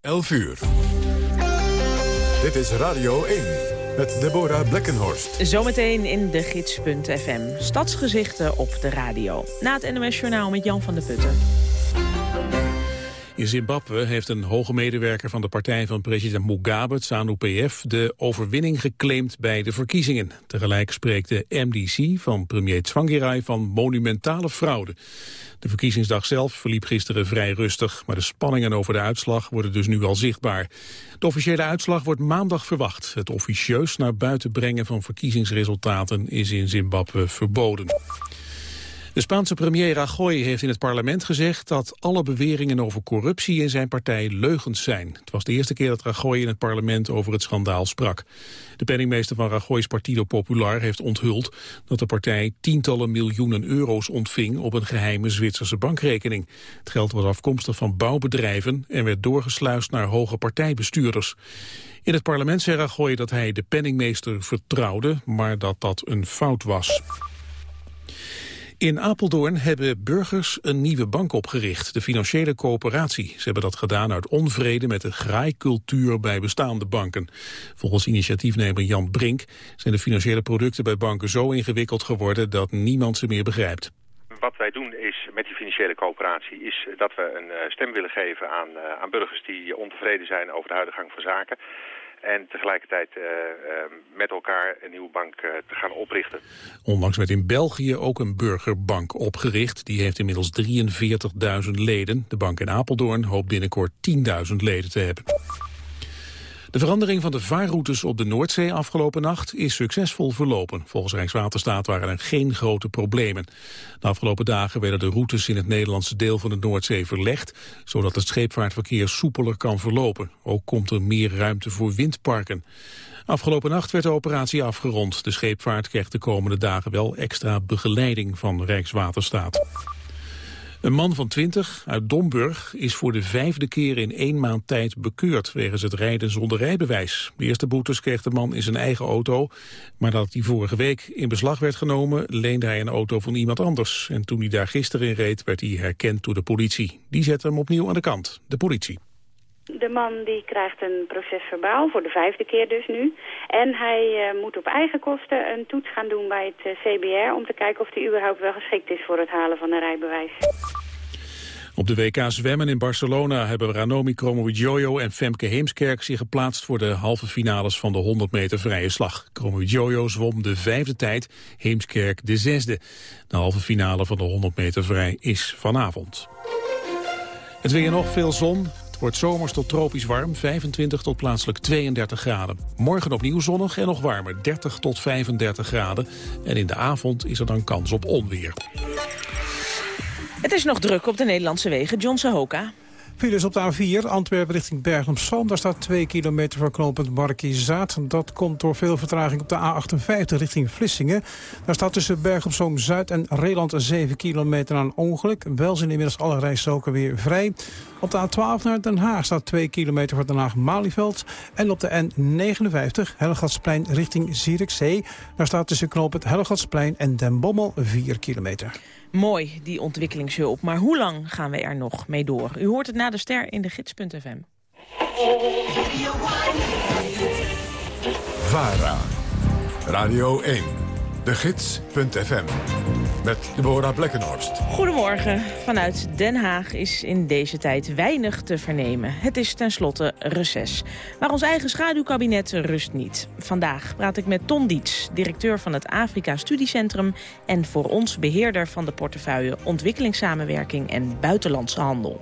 11 uur. Dit is Radio 1 met Deborah Blekkenhorst. Zometeen in de gids.fm. Stadsgezichten op de radio. Na het NOS Journaal met Jan van der Putten. In Zimbabwe heeft een hoge medewerker van de partij van president Mugabe, ZANU-PF, de overwinning geclaimd bij de verkiezingen. Tegelijk spreekt de MDC van premier Tsvangirai van monumentale fraude. De verkiezingsdag zelf verliep gisteren vrij rustig, maar de spanningen over de uitslag worden dus nu al zichtbaar. De officiële uitslag wordt maandag verwacht. Het officieus naar buiten brengen van verkiezingsresultaten is in Zimbabwe verboden. De Spaanse premier Rajoy heeft in het parlement gezegd dat alle beweringen over corruptie in zijn partij leugens zijn. Het was de eerste keer dat Rajoy in het parlement over het schandaal sprak. De penningmeester van Rajoy's Partido Popular heeft onthuld dat de partij tientallen miljoenen euro's ontving op een geheime Zwitserse bankrekening. Het geld was afkomstig van bouwbedrijven en werd doorgesluist naar hoge partijbestuurders. In het parlement zei Rajoy dat hij de penningmeester vertrouwde, maar dat dat een fout was. In Apeldoorn hebben burgers een nieuwe bank opgericht, de Financiële Coöperatie. Ze hebben dat gedaan uit onvrede met de graaikultuur bij bestaande banken. Volgens initiatiefnemer Jan Brink zijn de financiële producten bij banken zo ingewikkeld geworden dat niemand ze meer begrijpt. Wat wij doen is met die financiële coöperatie is dat we een eh, stem willen geven aan, eh, aan burgers die ontevreden zijn over de huidige gang van zaken en tegelijkertijd uh, uh, met elkaar een nieuwe bank uh, te gaan oprichten. Onlangs werd in België ook een burgerbank opgericht. Die heeft inmiddels 43.000 leden. De bank in Apeldoorn hoopt binnenkort 10.000 leden te hebben. De verandering van de vaarroutes op de Noordzee afgelopen nacht is succesvol verlopen. Volgens Rijkswaterstaat waren er geen grote problemen. De afgelopen dagen werden de routes in het Nederlandse deel van de Noordzee verlegd, zodat het scheepvaartverkeer soepeler kan verlopen. Ook komt er meer ruimte voor windparken. Afgelopen nacht werd de operatie afgerond. De scheepvaart krijgt de komende dagen wel extra begeleiding van Rijkswaterstaat. Een man van 20 uit Domburg is voor de vijfde keer in één maand tijd bekeurd wegens het rijden zonder rijbewijs. De eerste boetes kreeg de man in zijn eigen auto, maar dat die vorige week in beslag werd genomen, leende hij een auto van iemand anders. En toen hij daar gisteren in reed, werd hij herkend door de politie. Die zette hem opnieuw aan de kant, de politie. De man die krijgt een proces verbaal, voor de vijfde keer dus nu. En hij uh, moet op eigen kosten een toets gaan doen bij het uh, CBR... om te kijken of hij überhaupt wel geschikt is voor het halen van een rijbewijs. Op de WK Zwemmen in Barcelona hebben Ranomi Kromowidjojo en Femke Heemskerk zich geplaatst voor de halve finales van de 100 meter vrije slag. Kromowidjojo zwom de vijfde tijd, Heemskerk de zesde. De halve finale van de 100 meter vrij is vanavond. Het weer nog veel zon, wordt zomers tot tropisch warm, 25 tot plaatselijk 32 graden. Morgen opnieuw zonnig en nog warmer, 30 tot 35 graden. En in de avond is er dan kans op onweer. Het is nog druk op de Nederlandse wegen. John Sahoka. Files op de A4, Antwerpen richting Bergen op Zoom. Daar staat 2 kilometer voor knooppunt Markizaat. Dat komt door veel vertraging op de A58 richting Vlissingen. Daar staat tussen Bergen op Zoom Zuid en Reeland 7 kilometer aan ongeluk. Wel zijn inmiddels alle rijstroken weer vrij. Op de A12 naar Den Haag staat 2 kilometer voor Den Haag-Malieveld. En op de N59 Helgatsplein richting Zierikzee. Daar staat tussen knooppunt Helgatsplein en Den Bommel 4 kilometer. Mooi, die ontwikkelingshulp. Maar hoe lang gaan we er nog mee door? U hoort het na de ster in de gids.fm. VARA, Radio 1, de gids.fm met Deborah Blekkenhorst. Goedemorgen. Vanuit Den Haag is in deze tijd weinig te vernemen. Het is tenslotte reces. Maar ons eigen schaduwkabinet rust niet. Vandaag praat ik met Ton Diets, directeur van het Afrika Studiecentrum... en voor ons beheerder van de portefeuille Ontwikkelingssamenwerking en Buitenlandse Handel.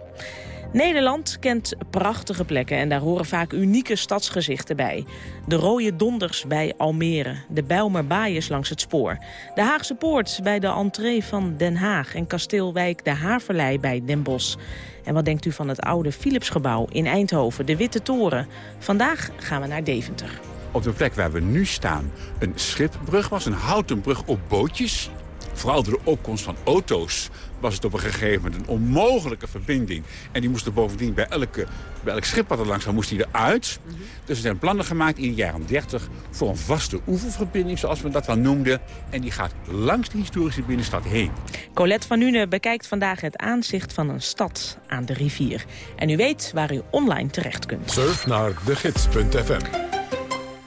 Nederland kent prachtige plekken en daar horen vaak unieke stadsgezichten bij. De Rode Donders bij Almere, de Bijlmerbaaiers langs het spoor... de Haagse Poort bij de entree van Den Haag... en kasteelwijk de Haverlei bij Den Bosch. En wat denkt u van het oude Philipsgebouw in Eindhoven, de Witte Toren? Vandaag gaan we naar Deventer. Op de plek waar we nu staan een schipbrug was, een houten brug op bootjes vooral door de opkomst van auto's was het op een gegeven moment een onmogelijke verbinding. En die moesten bovendien bij, elke, bij elk schip wat er langs kwam, moest die eruit. Dus er zijn plannen gemaakt in de jaren 30 voor een vaste oeververbinding, zoals we dat dan noemden. En die gaat langs de historische binnenstad heen. Colette van Nune bekijkt vandaag het aanzicht van een stad aan de rivier. En u weet waar u online terecht kunt. Surf naar degids.fm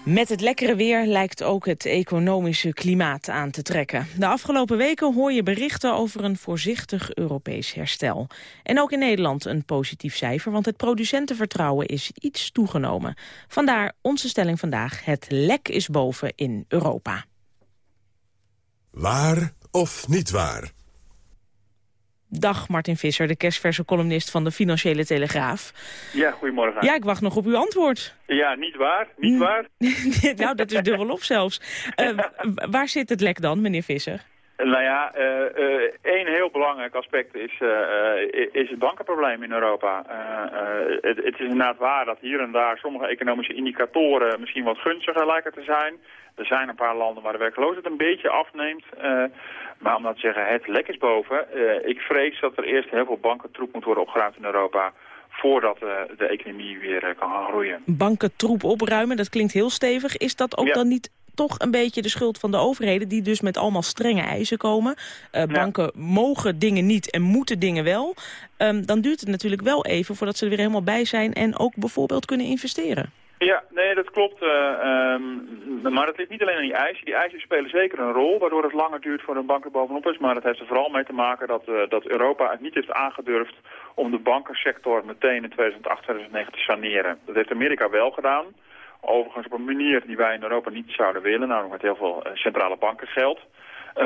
met het lekkere weer lijkt ook het economische klimaat aan te trekken. De afgelopen weken hoor je berichten over een voorzichtig Europees herstel. En ook in Nederland een positief cijfer, want het producentenvertrouwen is iets toegenomen. Vandaar onze stelling vandaag, het lek is boven in Europa. Waar of niet waar? Dag Martin Visser, de kerstverse columnist van de Financiële Telegraaf. Ja, goedemorgen. Ja, ik wacht nog op uw antwoord. Ja, niet waar, niet waar. nou, dat is dubbel op zelfs. Uh, waar zit het lek dan, meneer Visser? Nou ja, uh, uh, één heel belangrijk aspect is, is het bankenprobleem in Europa. Het, het, is inderdaad waar dat hier en daar sommige economische indicatoren misschien wat gunstiger lijken te zijn. Er zijn een paar landen waar de werkloosheid een beetje afneemt. maar om dat te zeggen, het lek is boven. ik vrees dat er eerst heel veel bankentroep moet worden opgeruimd in Europa voordat de economie weer kan gaan groeien. Bankentroep opruimen, dat klinkt heel stevig. Is dat ook dan niet toch een beetje de schuld van de overheden... die dus met allemaal strenge eisen komen. Uh, banken mogen dingen niet en moeten dingen wel. Um, dan duurt het natuurlijk wel even voordat ze er weer helemaal bij zijn... en ook bijvoorbeeld kunnen investeren. Ja, nee, dat klopt. Uh, um, maar het ligt niet alleen aan die eisen. Die eisen spelen zeker een rol, waardoor het langer duurt voor een bank er bovenop is. Maar het heeft er vooral mee te maken dat, uh, dat Europa het niet heeft aangedurfd om de bankensector meteen in 2008, 2009 te saneren. Dat heeft Amerika wel gedaan. Overigens op een manier die wij in Europa niet zouden willen, namelijk met heel veel eh, centrale bankengeld. Uh,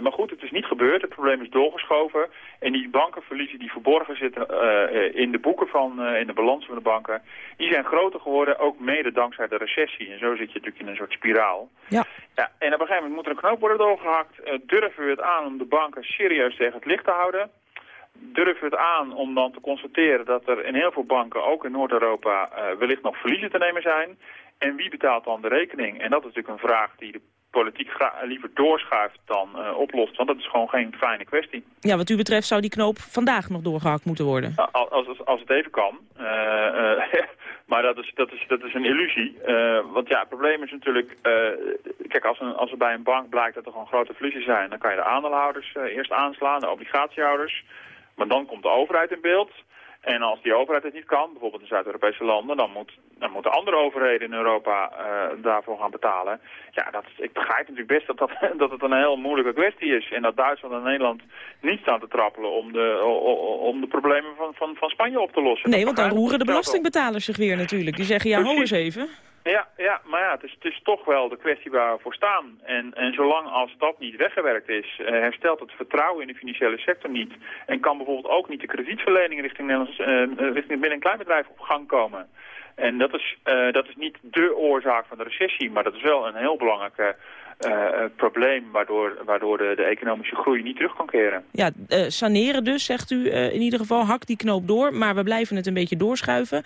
maar goed, het is niet gebeurd. Het probleem is doorgeschoven. En die bankenverliezen die verborgen zitten uh, in de boeken van, uh, in de balans van de banken, die zijn groter geworden, ook mede dankzij de recessie. En zo zit je natuurlijk in een soort spiraal. Ja. ja en op een gegeven moment moet er een knoop worden doorgehakt. durven we het aan om de banken serieus tegen het licht te houden? Durven we het aan om dan te constateren dat er in heel veel banken, ook in Noord-Europa, uh, wellicht nog verliezen te nemen zijn. En wie betaalt dan de rekening? En dat is natuurlijk een vraag die de politiek liever doorschuift dan uh, oplost. Want dat is gewoon geen fijne kwestie. Ja, wat u betreft zou die knoop vandaag nog doorgehakt moeten worden? Als, als, als het even kan. Uh, maar dat is, dat is, dat is een illusie. want ja, het probleem is natuurlijk... kijk, als, een, als er bij een bank blijkt dat er gewoon grote verliezen zijn... dan kan je de aandeelhouders eerst aanslaan, de obligatiehouders... Maar dan komt de overheid in beeld. En als die overheid het niet kan, bijvoorbeeld in Zuid-Europese landen, dan, moet, dan moeten andere overheden in Europa uh, daarvoor gaan betalen. Ja, dat, ik begrijp natuurlijk best dat, dat, dat het een heel moeilijke kwestie is. En dat Duitsland en Nederland niet staan te trappelen om de, om de problemen van, van, van Spanje op te lossen. Nee, want dan roeren de belastingbetalers zich weer natuurlijk. Die zeggen, ja, hou eens even. Ja, ja, maar ja, het is, het is toch wel de kwestie waar we voor staan. En, en zolang als dat niet weggewerkt is, uh, herstelt het vertrouwen in de financiële sector niet. En kan bijvoorbeeld ook niet de kredietverlening richting, Nederlands, uh, richting binnen- en kleinbedrijf op gang komen. En dat is, uh, dat is niet de oorzaak van de recessie, maar dat is wel een heel belangrijke probleem waardoor, waardoor de, de, economische groei niet terug kan keren. Ja, uh, saneren dus, zegt u in ieder geval. Hak die knoop door, maar we blijven het een beetje doorschuiven.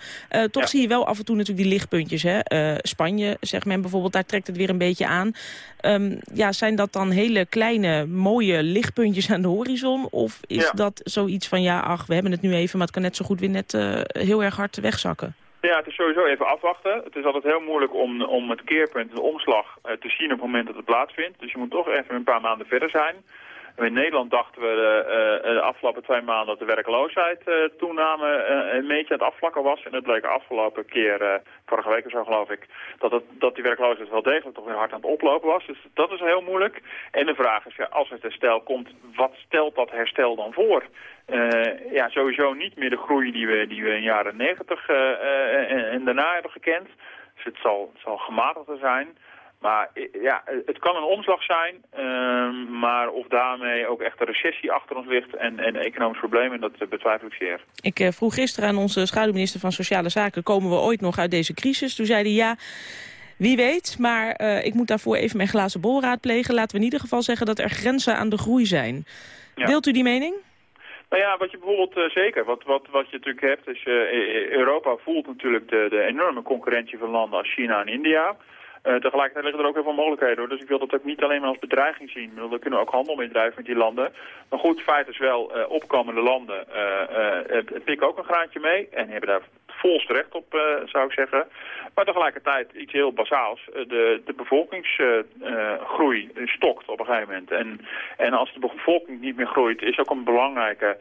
toch ja. zie je wel af en toe natuurlijk die lichtpuntjes. Hè? Spanje, zegt men bijvoorbeeld, daar trekt het weer een beetje aan. Um, ja, zijn dat dan hele kleine, mooie lichtpuntjes aan de horizon? Of is ja. dat zoiets van, ja, ach, we hebben het nu even... maar het kan net zo goed weer net heel erg hard wegzakken? Ja, het is sowieso even afwachten. Het is altijd heel moeilijk om, om het keerpunt, de omslag, uh, te zien op het moment dat het plaatsvindt. Dus je moet toch even een paar maanden verder zijn. In Nederland dachten we de, uh, de afgelopen twee maanden dat de werkloosheid uh, toename uh, een beetje aan het afvlakken was. En het bleek afgelopen keer, vorige week of zo geloof ik, dat, het, dat die werkloosheid wel degelijk toch weer hard aan het oplopen was. Dus dat is heel moeilijk. En de vraag is, ja, als het herstel komt, wat stelt dat herstel dan voor? ja, sowieso niet meer de groei die we, die we in jaren negentig en, en daarna hebben gekend. Dus het zal, zal gematigder zijn. Maar ja, het kan een omslag zijn, uh, maar of daarmee ook echt een recessie achter ons ligt en, en economische problemen, dat betwijfel ik zeer. Ik uh, vroeg gisteren aan onze schaduwminister van Sociale Zaken, komen we ooit nog uit deze crisis? Toen zei hij ja, wie weet, maar uh, ik moet daarvoor even mijn glazen bol raadplegen. Laten we in ieder geval zeggen dat er grenzen aan de groei zijn. Ja. Deelt u die mening? Nou ja, wat je bijvoorbeeld uh, zeker, wat, wat, wat je natuurlijk hebt, is uh, Europa voelt natuurlijk de, de enorme concurrentie van landen als China en India. Uh, tegelijkertijd liggen er ook heel veel mogelijkheden hoor. Dus ik wil dat ook niet alleen maar als bedreiging zien. We kunnen ook handel mee drijven met die landen. Maar goed, feit is wel, uh, opkomende landen uh, pikken ook een graantje mee. En hebben daar volst recht op, zou ik zeggen. Maar tegelijkertijd iets heel basaals. de, de bevolkingsgroei stokt op een gegeven moment. En, en als de bevolking niet meer groeit, is ook een belangrijke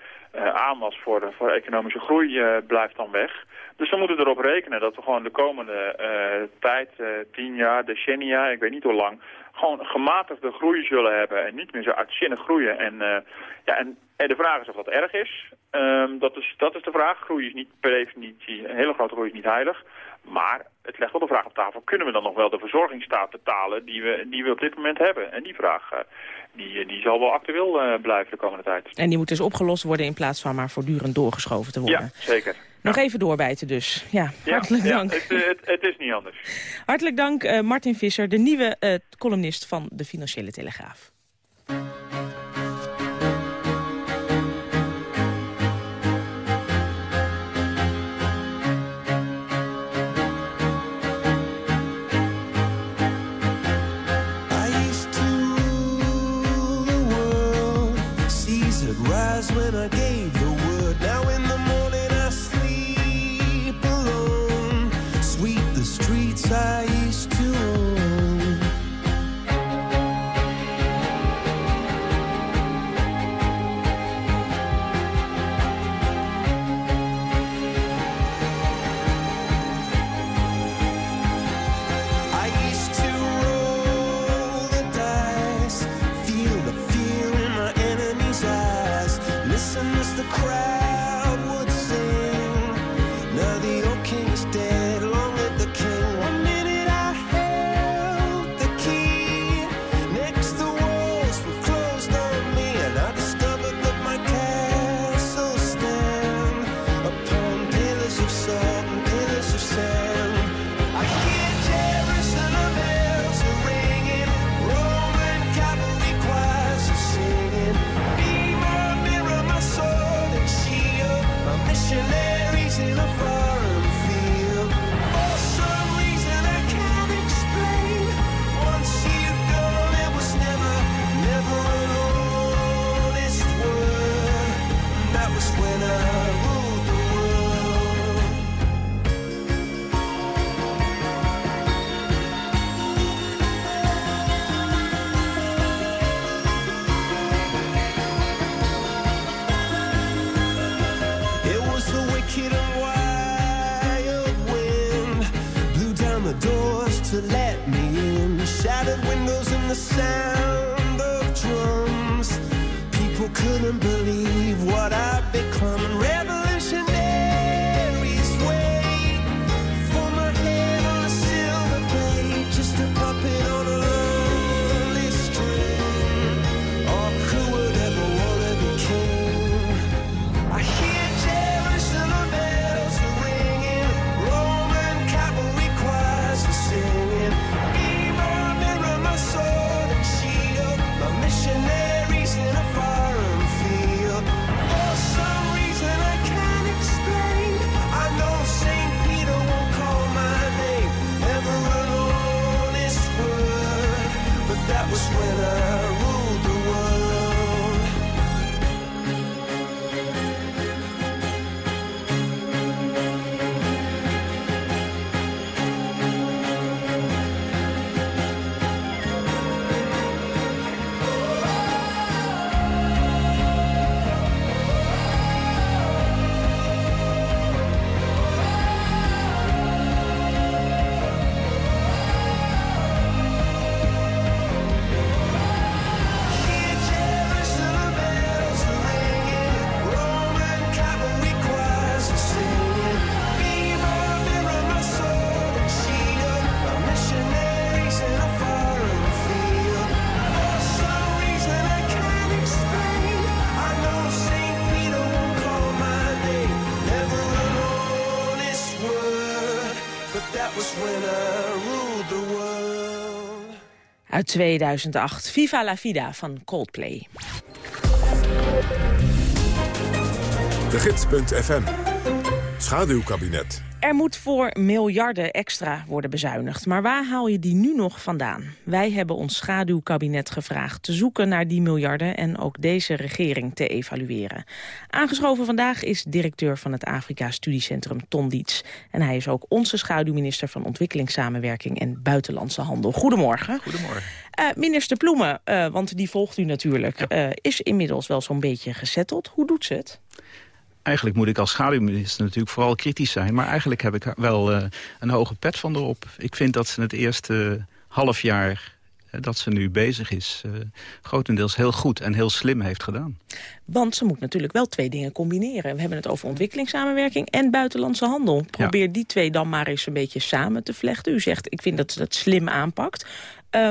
aanwas voor, voor economische groei blijft dan weg. Dus we moeten erop rekenen dat we gewoon de komende tijd, tien jaar, decennia, ik weet niet hoe lang, gewoon gematigde groei zullen hebben en niet meer zo uitzinnig groeien. En, ja, en, en, de vraag is of dat erg is. Um, dat, is dat is de vraag. Groei is niet per definitie, een hele grote groei is niet heilig. Maar het legt wel de vraag op tafel, kunnen we dan nog wel de verzorgingsstaat betalen die we, die we op dit moment hebben? En die vraag die, die zal wel actueel blijven de komende tijd. En die moet dus opgelost worden in plaats van maar voortdurend doorgeschoven te worden? Ja, zeker. Nog even doorbijten dus. Ja, hartelijk dank. Het, het, het, is niet anders. Hartelijk dank uh, Martin Visser, de nieuwe columnist van de Financiële Telegraaf. 2008, Viva la Vida van Coldplay. De Gids.fm. Schaduwkabinet. Er moet voor miljarden extra worden bezuinigd. Maar waar haal je die nu nog vandaan? Wij hebben ons schaduwkabinet gevraagd te zoeken naar die miljarden... en ook deze regering te evalueren. Aangeschoven vandaag is directeur van het Afrika Studiecentrum Ton Dietz. En hij is ook onze schaduwminister van Ontwikkelingssamenwerking en Buitenlandse Handel. Goedemorgen. Goedemorgen. Uh, minister Ploemen, uh, want die volgt u natuurlijk, ja. uh, is inmiddels wel zo'n beetje gezetteld. Hoe doet ze het? Eigenlijk moet ik als schaduwminister natuurlijk vooral kritisch zijn. Maar eigenlijk heb ik wel uh, een hoge pet van erop. Ik vind dat ze het eerste half jaar uh, dat ze nu bezig is... Uh, grotendeels heel goed en heel slim heeft gedaan. Want ze moet natuurlijk wel twee dingen combineren. We hebben het over ontwikkelingssamenwerking en buitenlandse handel. Probeer ja. die twee dan maar eens een beetje samen te vlechten. U zegt, ik vind dat ze dat slim aanpakt.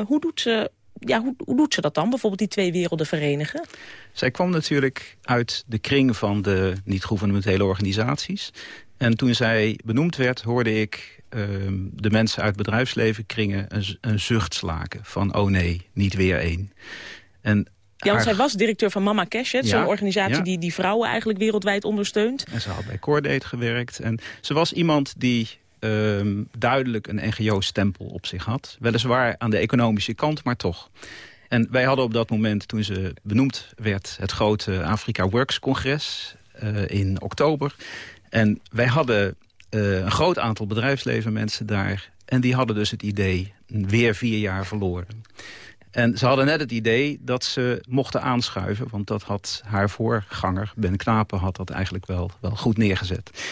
hoe doet ze ja, hoe, hoe, doet ze dat dan, bijvoorbeeld die twee werelden verenigen? Zij kwam natuurlijk uit de kring van de niet-gouvernementele organisaties. En toen zij benoemd werd, hoorde ik uh, de mensen uit bedrijfsleven kringen een, een zucht slaken. Van, oh nee, niet weer één. En ja, want zij was directeur van Mama Cash, ja, zo'n organisatie ja. die, die vrouwen eigenlijk wereldwijd ondersteunt. En ze had bij Cordate gewerkt. En ze was iemand die um, duidelijk een NGO-stempel op zich had. Weliswaar aan de economische kant, maar toch. En wij hadden op dat moment, toen ze benoemd werd... het grote Afrika Works-congres uh, in oktober. En wij hadden uh, een groot aantal bedrijfslevenmensen daar... en die hadden dus het idee, weer vier jaar verloren. En ze hadden net het idee dat ze mochten aanschuiven... want dat had haar voorganger, Ben Knapen, had dat eigenlijk wel, wel goed neergezet.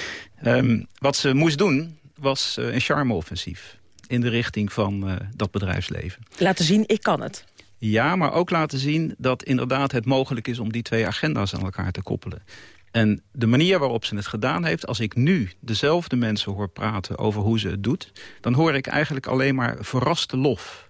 Um, wat ze moest doen, was uh, een charme-offensief in de richting van uh, dat bedrijfsleven. Laten zien, ik kan het. Ja, maar ook laten zien dat inderdaad het mogelijk is... om die twee agenda's aan elkaar te koppelen. En de manier waarop ze het gedaan heeft... als ik nu dezelfde mensen hoor praten over hoe ze het doet... dan hoor ik eigenlijk alleen maar verraste lof.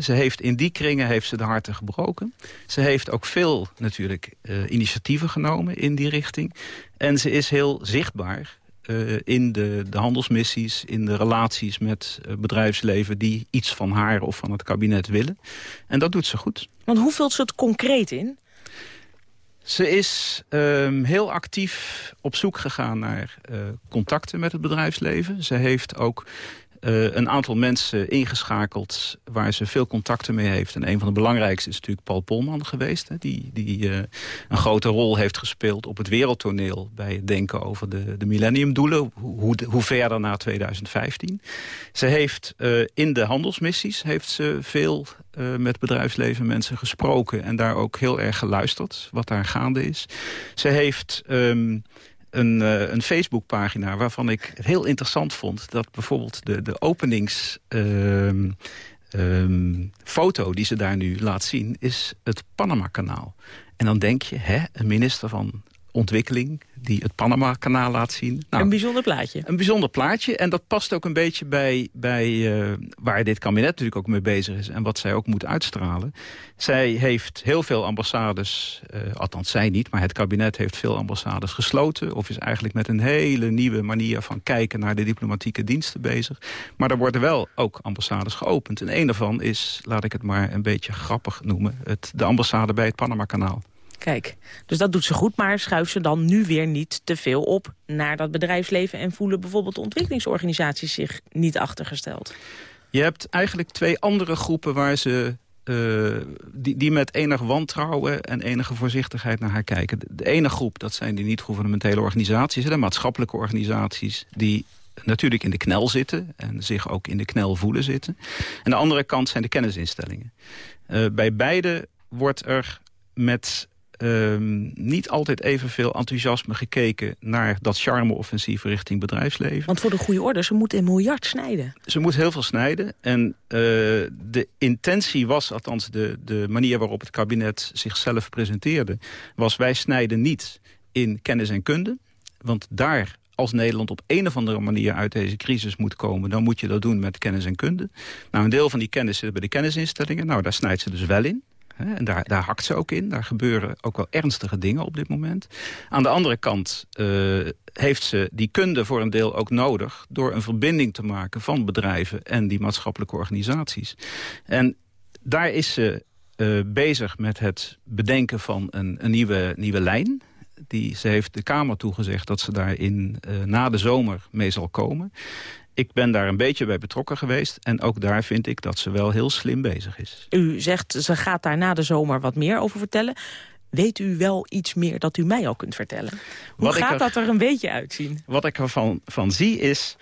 Ze heeft in die kringen heeft ze de harten gebroken. Ze heeft ook veel natuurlijk uh, initiatieven genomen in die richting. En ze is heel zichtbaar uh, in de, de handelsmissies, in de relaties met uh, bedrijfsleven... die iets van haar of van het kabinet willen. En dat doet ze goed. Want hoe vult ze het concreet in? Ze is um, heel actief op zoek gegaan naar uh, contacten met het bedrijfsleven. Ze heeft ook uh, een aantal mensen ingeschakeld waar ze veel contacten mee heeft. En een van de belangrijkste is natuurlijk Paul Polman geweest. Hè, die die uh, een grote rol heeft gespeeld op het wereldtoneel... bij het denken over de, de millenniumdoelen. Hoe, hoe verder na 2015. Ze heeft uh, in de handelsmissies heeft ze veel met bedrijfsleven mensen gesproken... en daar ook heel erg geluisterd, wat daar gaande is. Ze heeft... Um, een, uh, een Facebookpagina waarvan ik heel interessant vond... dat bijvoorbeeld de, de um, um, die ze daar nu laat zien... is het Panama-kanaal. En dan denk je, hè, een minister van ontwikkeling die het Panama-kanaal laat zien. Nou, een bijzonder plaatje. Een bijzonder plaatje. En dat past ook een beetje bij, bij uh, waar dit kabinet natuurlijk ook mee bezig is... en wat zij ook moet uitstralen. Zij heeft heel veel ambassades, uh, althans zij niet... maar het kabinet heeft veel ambassades gesloten... of is eigenlijk met een hele nieuwe manier van kijken... naar de diplomatieke diensten bezig. Maar er worden wel ook ambassades geopend. En een daarvan is, laat ik het maar een beetje grappig noemen... Het, de ambassade bij het Panama-kanaal. Kijk, dus dat doet ze goed, maar schuift ze dan nu weer niet te veel op naar dat bedrijfsleven en voelen bijvoorbeeld ontwikkelingsorganisaties zich niet achtergesteld? Je hebt eigenlijk twee andere groepen waar ze uh, die, die met enig wantrouwen en enige voorzichtigheid naar haar kijken. De ene groep, dat zijn die niet-governementele organisaties... de maatschappelijke organisaties die natuurlijk in de knel zitten... en zich ook in de knel voelen zitten. En de andere kant zijn de kennisinstellingen. Uh, bij beide wordt er met um, niet altijd evenveel enthousiasme gekeken... naar dat charme-offensief richting bedrijfsleven. Want voor de goede orde, ze moet een miljard snijden. Ze moet heel veel snijden. En uh, de intentie was, althans de, de manier waarop het kabinet zichzelf presenteerde... was wij snijden niet in kennis en kunde. Want daar als Nederland op een of andere manier uit deze crisis moet komen... dan moet je dat doen met kennis en kunde. Nou, een deel van die kennis zit bij de kennisinstellingen. Nou, daar snijdt ze dus wel in. En daar, daar hakt ze ook in. Daar gebeuren ook wel ernstige dingen op dit moment. Aan de andere kant uh, heeft ze die kunde voor een deel ook nodig... door een verbinding te maken van bedrijven en die maatschappelijke organisaties. En daar is ze uh, bezig met het bedenken van een, een nieuwe, nieuwe lijn Die, ze heeft de Kamer toegezegd dat ze daar in, na de zomer mee zal komen. Ik ben daar een beetje bij betrokken geweest. En ook daar vind ik dat ze wel heel slim bezig is. U zegt, ze gaat daar na de zomer wat meer over vertellen. Weet u wel iets meer dat u mij al kunt vertellen? Hoe gaat dat er een beetje uitzien? Wat ik ervan van zie is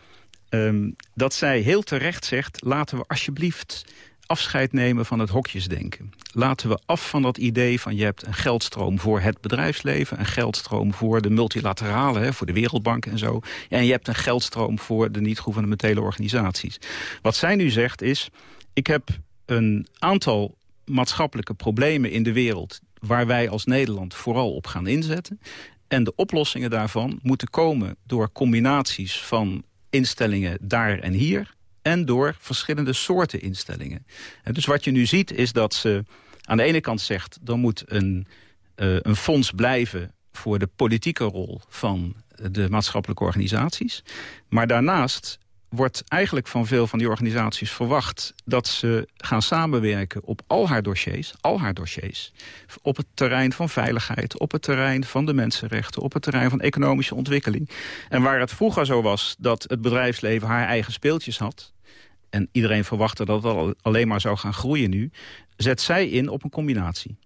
um, dat zij heel terecht zegt... laten we alsjeblieft afscheid nemen van het hokjesdenken. Laten we af van dat idee van je hebt een geldstroom voor het bedrijfsleven... een geldstroom voor de multilaterale, hè, voor de Wereldbank en zo. En je hebt een geldstroom voor de niet-gouvernementele organisaties. Wat zij nu zegt is, ik heb een aantal maatschappelijke problemen in de wereld... waar wij als Nederland vooral op gaan inzetten. En de oplossingen daarvan moeten komen door combinaties van instellingen daar en hier en door verschillende soorten instellingen. En dus wat je nu ziet is dat ze aan de ene kant zegt... er moet een, uh, een fonds blijven voor de politieke rol van de maatschappelijke organisaties. Maar daarnaast wordt eigenlijk van veel van die organisaties verwacht... dat ze gaan samenwerken op al haar dossiers, al haar dossiers. Op het terrein van veiligheid, op het terrein van de mensenrechten... op het terrein van economische ontwikkeling. En waar het vroeger zo was dat het bedrijfsleven haar eigen speeltjes had... en iedereen verwachtte dat het alleen maar zou gaan groeien nu... zet zij in op een combinatie.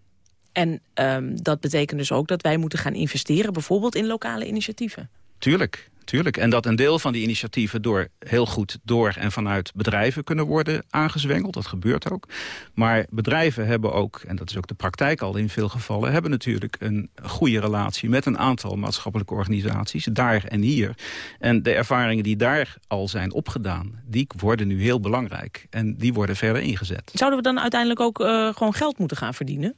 En um, dat betekent dus ook dat wij moeten gaan investeren... bijvoorbeeld in lokale initiatieven. Tuurlijk, Tuurlijk. En dat een deel van die initiatieven door heel goed door en vanuit bedrijven kunnen worden aangezwengeld. Dat gebeurt ook. Maar bedrijven hebben ook, en dat is ook de praktijk al in veel gevallen... hebben natuurlijk een goede relatie met een aantal maatschappelijke organisaties. Daar en hier. En de ervaringen die daar al zijn opgedaan, die worden nu heel belangrijk. En die worden verder ingezet. Zouden we dan uiteindelijk ook uh, gewoon geld moeten gaan verdienen?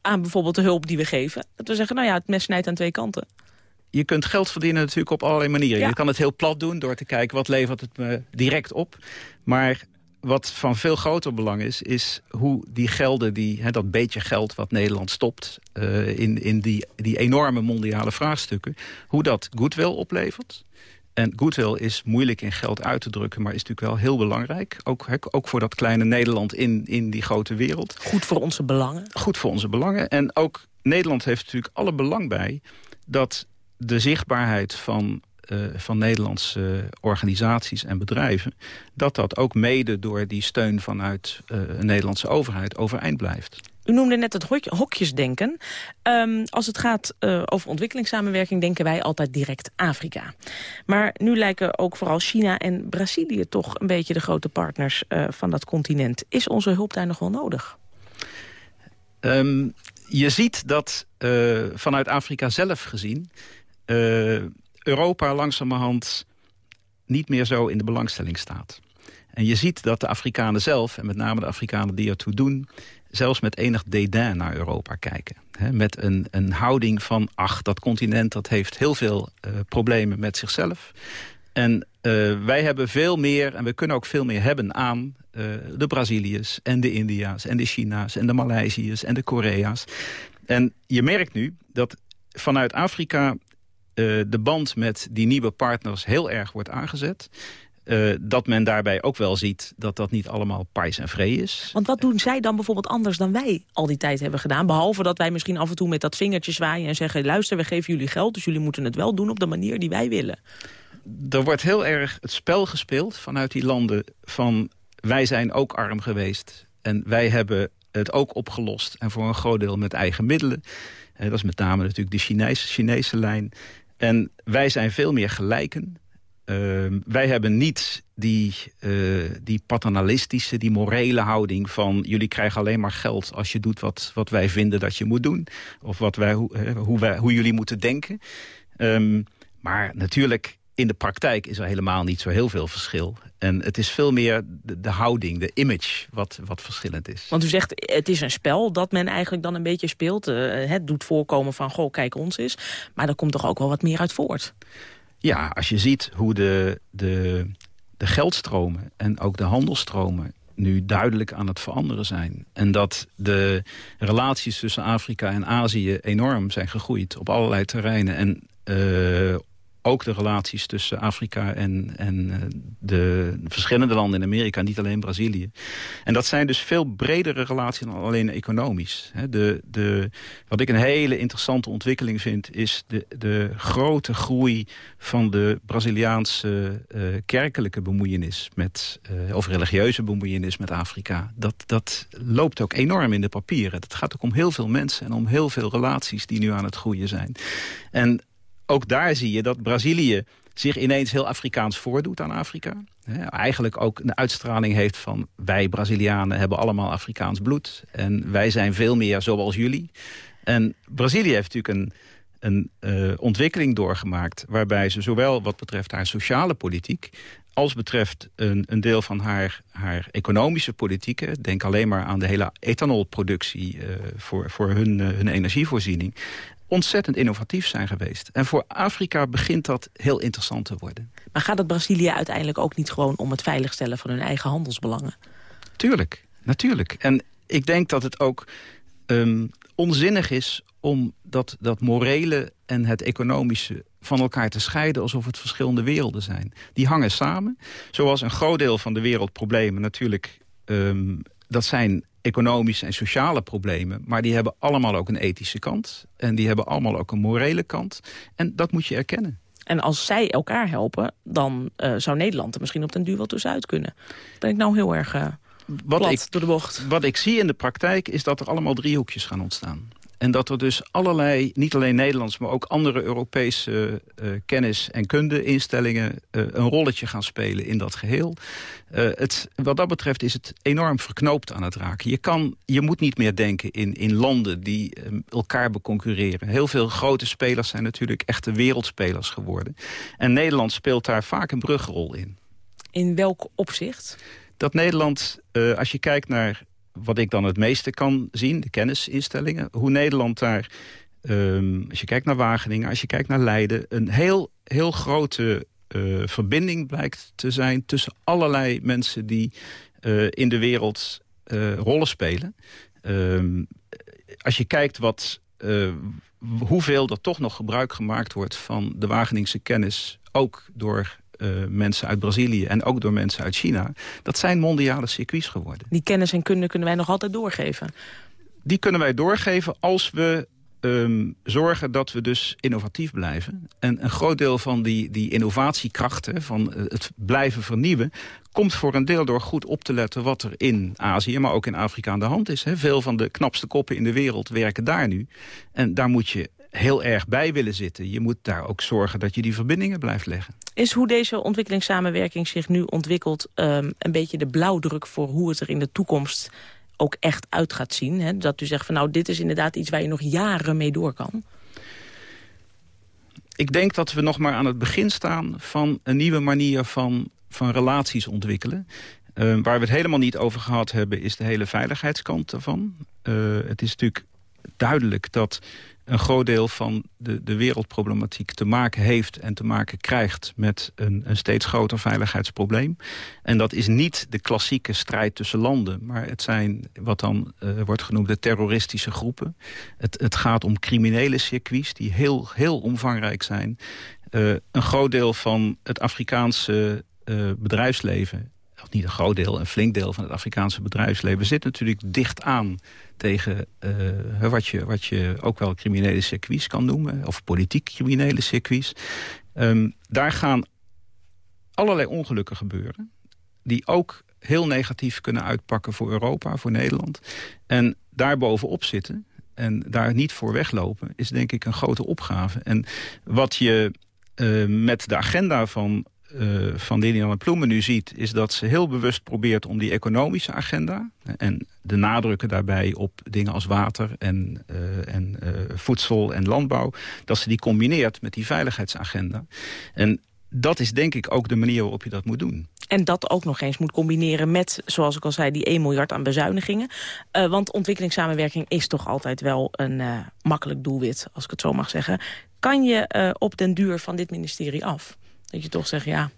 Aan bijvoorbeeld de hulp die we geven. Dat we zeggen, nou ja, het mes snijdt aan twee kanten je kunt geld verdienen natuurlijk op allerlei manieren. Je kan het heel plat doen door te kijken wat levert het me direct op. Maar wat van veel groter belang is, is hoe die gelden, die, hè, dat beetje geld wat Nederland stopt uh, in, in die, die enorme mondiale vraagstukken, hoe dat goodwill oplevert. En goodwill is moeilijk in geld uit te drukken, maar is natuurlijk wel heel belangrijk. Ook, ook voor dat kleine Nederland in, in die grote wereld. Goed voor onze belangen. Goed voor onze belangen. En ook Nederland heeft natuurlijk alle belang bij dat de zichtbaarheid van, uh, van Nederlandse organisaties en bedrijven... dat dat ook mede door die steun vanuit uh, een Nederlandse overheid overeind blijft. U noemde net het hokjesdenken. Um, als het gaat uh, over ontwikkelingssamenwerking denken wij altijd direct Afrika. Maar nu lijken ook vooral China en Brazilië toch een beetje de grote partners uh, van dat continent. Is onze hulp daar nog wel nodig? Um, je ziet dat uh, vanuit Afrika zelf gezien uh, Europa langzamerhand niet meer zo in de belangstelling staat. En je ziet dat de Afrikanen zelf, en met name de Afrikanen die ertoe doen... zelfs met enig dédain naar Europa kijken. met een, een houding van, ach, dat continent dat heeft heel veel uh, problemen met zichzelf. En uh, wij hebben veel meer, en we kunnen ook veel meer hebben aan de Braziliërs... en de India's en de China's en de Maleisiërs en de Korea's. En je merkt nu dat vanuit Afrika de band met die nieuwe partners heel erg wordt aangezet. Uh, dat men daarbij ook wel ziet dat dat niet allemaal pais en vree is. Want wat doen zij dan bijvoorbeeld anders dan wij al die tijd hebben gedaan? Behalve dat wij misschien af en toe met dat vingertje zwaaien en zeggen... luister, we geven jullie geld, dus jullie moeten het wel doen op de manier die wij willen. Er wordt heel erg het spel gespeeld vanuit die landen van... wij zijn ook arm geweest en wij hebben het ook opgelost... en voor een groot deel met eigen middelen. Uh, dat is met name natuurlijk de Chinese, Chinese lijn. En wij zijn veel meer gelijken. Uh, wij hebben niet die, uh, die paternalistische, die morele houding van... jullie krijgen alleen maar geld als je doet wat, wat wij vinden dat je moet doen. Of wat wij, hoe, hoe, wij, hoe jullie moeten denken. Um, maar natuurlijk in de praktijk is er helemaal niet zo heel veel verschil. En het is veel meer de, de, houding, de image, wat, wat verschillend is. Want u zegt, het is een spel dat men eigenlijk dan een beetje speelt. Uh, het doet voorkomen van, goh, kijk ons is. Maar er komt toch ook wel wat meer uit voort? Ja, als je ziet hoe de, de, de geldstromen en ook de handelstromen nu duidelijk aan het veranderen zijn. En dat de relaties tussen Afrika en Azië enorm zijn gegroeid op allerlei terreinen. En uh, ook de relaties tussen Afrika en, en uh, de verschillende landen in Amerika, niet alleen Brazilië. En dat zijn dus veel bredere relaties dan alleen economisch. De, de, wat ik een hele interessante ontwikkeling vind, is de, de grote groei van de Braziliaanse uh, kerkelijke bemoeienis met, uh, of religieuze bemoeienis met Afrika. Dat, dat loopt ook enorm in de papieren. Het gaat ook om heel veel mensen en om heel veel relaties die nu aan het groeien zijn. En ook daar zie je dat Brazilië zich ineens heel Afrikaans voordoet aan Afrika. eigenlijk ook een uitstraling heeft van... wij Brazilianen hebben allemaal Afrikaans bloed. En wij zijn veel meer zoals jullie. En Brazilië heeft natuurlijk een, een uh, ontwikkeling doorgemaakt... waarbij ze zowel wat betreft haar sociale politiek als betreft een, een deel van haar, haar economische politiek... denk alleen maar aan de hele ethanolproductie uh, voor, voor hun, uh, hun energievoorziening ontzettend innovatief zijn geweest. En voor Afrika begint dat heel interessant te worden. Maar gaat het Brazilië uiteindelijk ook niet gewoon om het veiligstellen van hun eigen handelsbelangen? Tuurlijk, natuurlijk. En ik denk dat het ook um, onzinnig is om dat, dat morele en het economische van elkaar te scheiden alsof het verschillende werelden zijn. Die hangen samen. Zoals een groot deel van de wereldproblemen natuurlijk... Um, dat zijn economische en sociale problemen. Maar die hebben allemaal ook een ethische kant. En die hebben allemaal ook een morele kant. En dat moet je erkennen. En als zij elkaar helpen, dan uh, zou Nederland er misschien op den duur wel tussenuit kunnen. Ben ik nou heel erg uh, wat ik, door de bocht. Wat ik zie in de praktijk is dat er allemaal driehoekjes gaan ontstaan. En dat er dus allerlei, niet alleen Nederlands... maar ook andere Europese uh, kennis- en kunde-instellingen... Uh, een rolletje gaan spelen in dat geheel. Uh, het, wat dat betreft is het enorm verknoopt aan het raken. Je, kan, je moet niet meer denken in, in landen die elkaar beconcurreren. Heel veel grote spelers zijn natuurlijk echte wereldspelers geworden. En Nederland speelt daar vaak een brugrol in. In welk opzicht? Dat Nederland, als je kijkt naar wat ik dan het meeste kan zien, de kennisinstellingen... hoe Nederland daar, um, als je kijkt naar Wageningen, als je kijkt naar Leiden... een heel, heel grote uh, verbinding blijkt te zijn tussen allerlei mensen... die uh, in de wereld uh, rollen spelen. Um, als je kijkt wat, hoeveel er toch nog gebruik gemaakt wordt... van de Wageningse kennis, ook door mensen uit Brazilië en ook door mensen uit China... dat zijn mondiale circuits geworden. Die kennis en kunde kunnen wij nog altijd doorgeven? Die kunnen wij doorgeven als we um, zorgen dat we dus innovatief blijven. En een groot deel van die, die innovatiekrachten, van het blijven vernieuwen... komt voor een deel door goed op te letten wat er in Azië... maar ook in Afrika aan de hand is. Hè. Veel van de knapste koppen in de wereld werken daar nu. En daar moet je heel erg bij willen zitten. Je moet daar ook zorgen dat je die verbindingen blijft leggen. Is hoe deze ontwikkelingssamenwerking zich nu ontwikkelt... Um, een beetje de blauwdruk voor hoe het er in de toekomst ook echt uit gaat zien? Hè? Dat u zegt van nou, dit is inderdaad iets waar je nog jaren mee door kan. Ik denk dat we nog maar aan het begin staan van een nieuwe manier van, van relaties ontwikkelen. Uh, waar we het helemaal niet over gehad hebben is de hele veiligheidskant ervan. Uh, het is natuurlijk duidelijk dat een groot deel van de, de wereldproblematiek te maken heeft... en te maken krijgt met een, een steeds groter veiligheidsprobleem. En dat is niet de klassieke strijd tussen landen... maar het zijn wat dan uh, wordt genoemd de terroristische groepen. Het, het gaat om criminele circuits die heel, heel omvangrijk zijn. Uh, een groot deel van het Afrikaanse uh, bedrijfsleven of niet een groot deel, een flink deel van het Afrikaanse bedrijfsleven... zit natuurlijk dicht aan tegen uh, wat, je, wat je ook wel criminele circuits kan noemen... of politiek criminele circuits. Um, daar gaan allerlei ongelukken gebeuren... die ook heel negatief kunnen uitpakken voor Europa, voor Nederland. En daarbovenop zitten en daar niet voor weglopen... is denk ik een grote opgave. En wat je uh, met de agenda van uh, van Liliane Ploemen nu ziet... is dat ze heel bewust probeert om die economische agenda... en de nadrukken daarbij op dingen als water en, uh, en uh, voedsel en landbouw... dat ze die combineert met die veiligheidsagenda. En dat is denk ik ook de manier waarop je dat moet doen. En dat ook nog eens moet combineren met, zoals ik al zei, die 1 miljard aan bezuinigingen. Want ontwikkelingssamenwerking is toch altijd wel een makkelijk doelwit, als ik het zo mag zeggen. Kan je op den duur van dit ministerie af? Dat je toch zegt, ja...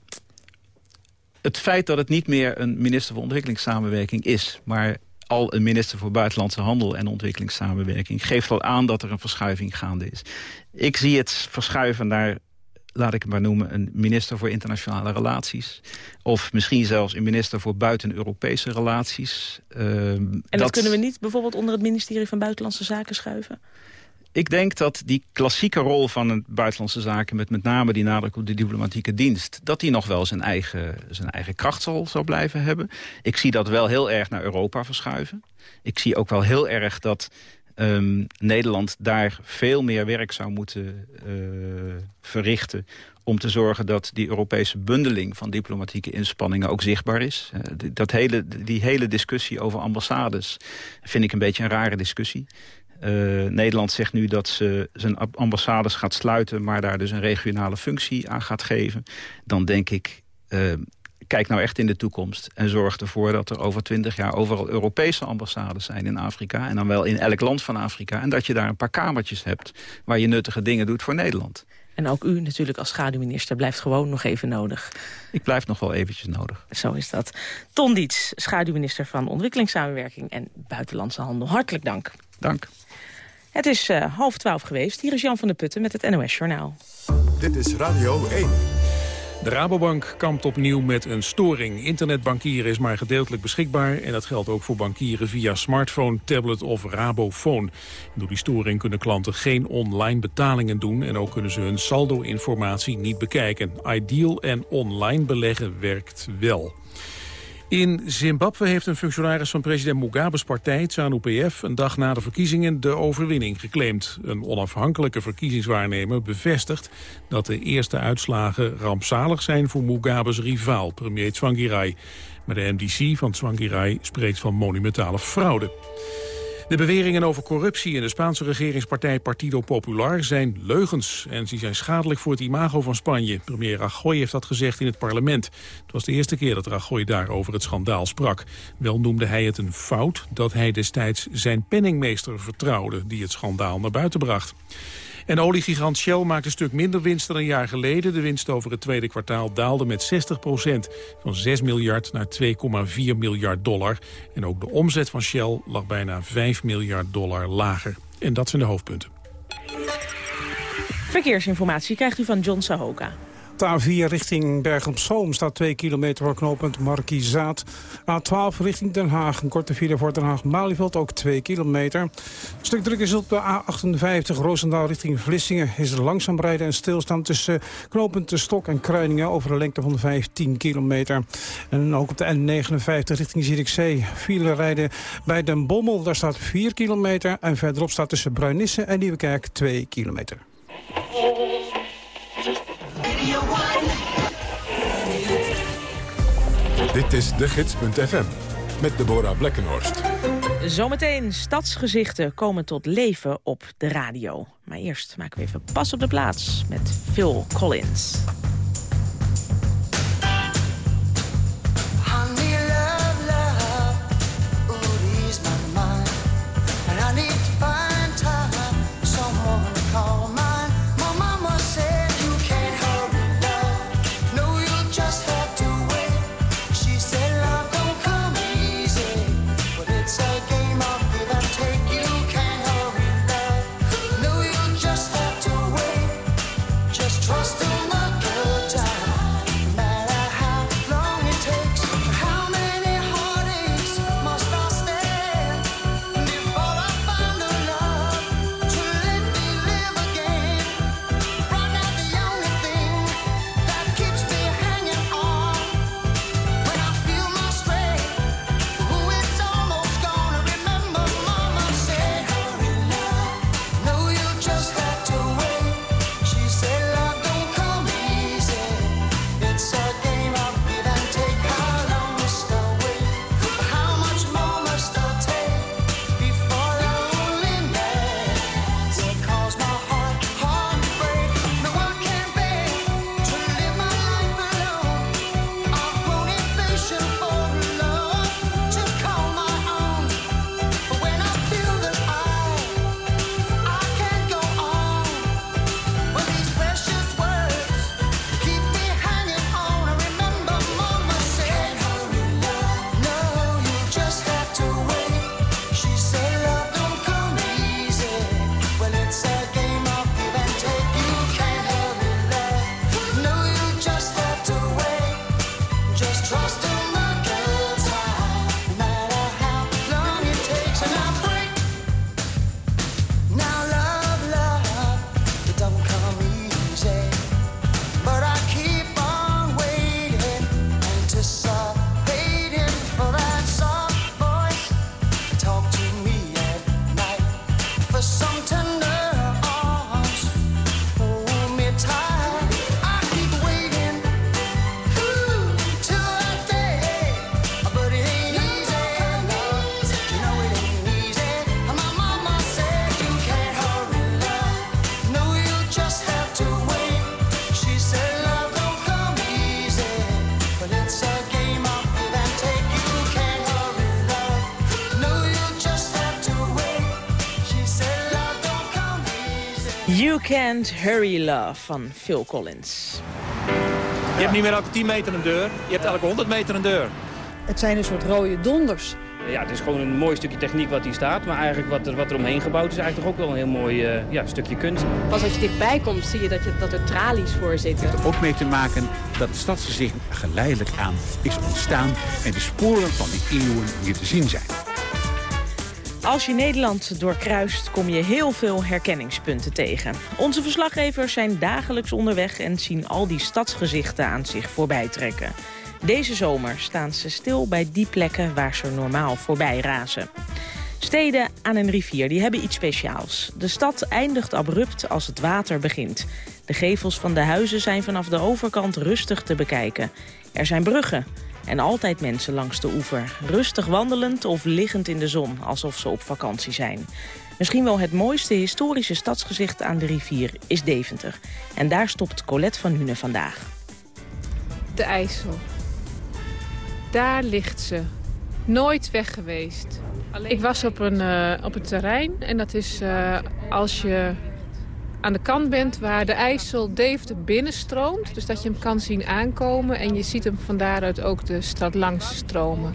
Het feit dat het niet meer een minister voor ontwikkelingssamenwerking is... maar al een minister voor buitenlandse handel en ontwikkelingssamenwerking... geeft al aan dat er een verschuiving gaande is. Ik zie het verschuiven naar laat ik het maar noemen, een minister voor internationale relaties. Of misschien zelfs een minister voor buiten-Europese relaties. en dat, kunnen we niet bijvoorbeeld onder het ministerie van Buitenlandse Zaken schuiven? Ik denk dat die klassieke rol van het buitenlandse zaken... met met name die nadruk op de diplomatieke dienst... dat die nog wel zijn eigen, zijn eigen kracht zal, blijven hebben. Ik zie dat wel heel erg naar Europa verschuiven. Ik zie ook wel heel erg dat um, Nederland daar veel meer werk zou moeten uh, verrichten om te zorgen dat die Europese bundeling van diplomatieke inspanningen ook zichtbaar is. Uh, dat hele, die hele discussie over ambassades vind ik een beetje een rare discussie. Uh, Nederland zegt nu dat ze zijn ambassades gaat sluiten... maar daar dus een regionale functie aan gaat geven. Dan denk ik, uh, kijk nou echt in de toekomst. En zorg ervoor dat er over twintig jaar overal Europese ambassades zijn in Afrika. En dan wel in elk land van Afrika. En dat je daar een paar kamertjes hebt waar je nuttige dingen doet voor Nederland. En ook u natuurlijk als schaduwminister blijft gewoon nog even nodig. Ik blijf nog wel eventjes nodig. Zo is dat. Ton Diets, schaduwminister van Ontwikkelingssamenwerking en Buitenlandse Handel. Hartelijk dank. Dank. Het is uh, half twaalf geweest. Hier is Jan van der Putten met het NOS Journaal. Dit is Radio 1. De Rabobank kampt opnieuw met een storing. Internetbankieren is maar gedeeltelijk beschikbaar... en dat geldt ook voor bankieren via smartphone, tablet of Rabophone. Door die storing kunnen klanten geen online betalingen doen... en ook kunnen ze hun saldo-informatie niet bekijken. Ideal en online beleggen werkt wel. In Zimbabwe heeft een functionaris van president Mugabe's partij, ZANU-PF, een dag na de verkiezingen de overwinning geclaimd. Een onafhankelijke verkiezingswaarnemer bevestigt dat de eerste uitslagen rampzalig zijn voor Mugabe's rivaal, premier Tsvangirai. Maar de MDC van Tsvangirai spreekt van monumentale fraude. De beweringen over corruptie in de Spaanse regeringspartij Partido Popular zijn leugens. En ze zijn schadelijk voor het imago van Spanje. Premier Rajoy heeft dat gezegd in het parlement. Het was de eerste keer dat Rajoy daarover het schandaal sprak. Wel noemde hij het een fout dat hij destijds zijn penningmeester vertrouwde... die het schandaal naar buiten bracht. En oliegigant Shell maakt een stuk minder winst dan een jaar geleden. De winst over het tweede kwartaal daalde met 60 procent. Van 6 miljard naar 2,4 miljard dollar. En ook de omzet van Shell lag bijna 5 miljard dollar lager. En dat zijn de hoofdpunten. Verkeersinformatie krijgt u van John Sahoka. De A4 richting Bergen op Zoom staat 2 kilometer voor knooppunt Markizaat. A12 richting Den Haag, een korte file voor Den Haag-Malieveld, ook 2 kilometer. Een stuk druk is op de A58 Roosendaal richting Vlissingen. Is er langzaam rijden en stilstaan tussen knooppunt de Stok en Kruiningen over een lengte van 15 kilometer. En ook op de N59 richting Zierikzee. File rijden bij Den Bommel, daar staat 4 kilometer. En verderop staat tussen Bruinisse en Nieuwekerk 2 kilometer. Dit is de gids.fm met Deborah Blekkenhorst. Zometeen stadsgezichten komen tot leven op de radio. Maar eerst maken we even pas op de plaats met Phil Collins. Can't Hurry Love van Phil Collins. Je hebt niet meer elke 10 meter een deur, je hebt elke 100 meter een deur. Het zijn een soort rode donders. Ja, het is gewoon een mooi stukje techniek wat hier staat. Maar eigenlijk wat er, wat er omheen gebouwd is eigenlijk toch ook wel een heel mooi uh, ja, stukje kunst. Pas als je dichtbij komt zie je dat, je, dat er tralies voor zitten. Het heeft er ook mee te maken dat het stadsgezicht geleidelijk aan is ontstaan... en de sporen van die eeuwen hier te zien zijn. Als je Nederland doorkruist, kom je heel veel herkenningspunten tegen. Onze verslaggevers zijn dagelijks onderweg en zien al die stadsgezichten aan zich voorbij trekken. Deze zomer staan ze stil bij die plekken waar ze normaal voorbij razen. Steden aan een rivier die hebben iets speciaals. De stad eindigt abrupt als het water begint. De gevels van de huizen zijn vanaf de overkant rustig te bekijken. Er zijn bruggen en altijd mensen langs de oever. Rustig wandelend of liggend in de zon, alsof ze op vakantie zijn. Misschien wel het mooiste historische stadsgezicht aan de rivier is Deventer. En daar stopt Colette van Hune vandaag. De IJssel. Daar ligt ze. Nooit weg geweest. Ik was op een, uh, op een terrein en dat is uh, als je aan de kant bent waar de IJssel Deventer binnenstroomt. Dus dat je hem kan zien aankomen en je ziet hem van daaruit ook de stad langs stromen.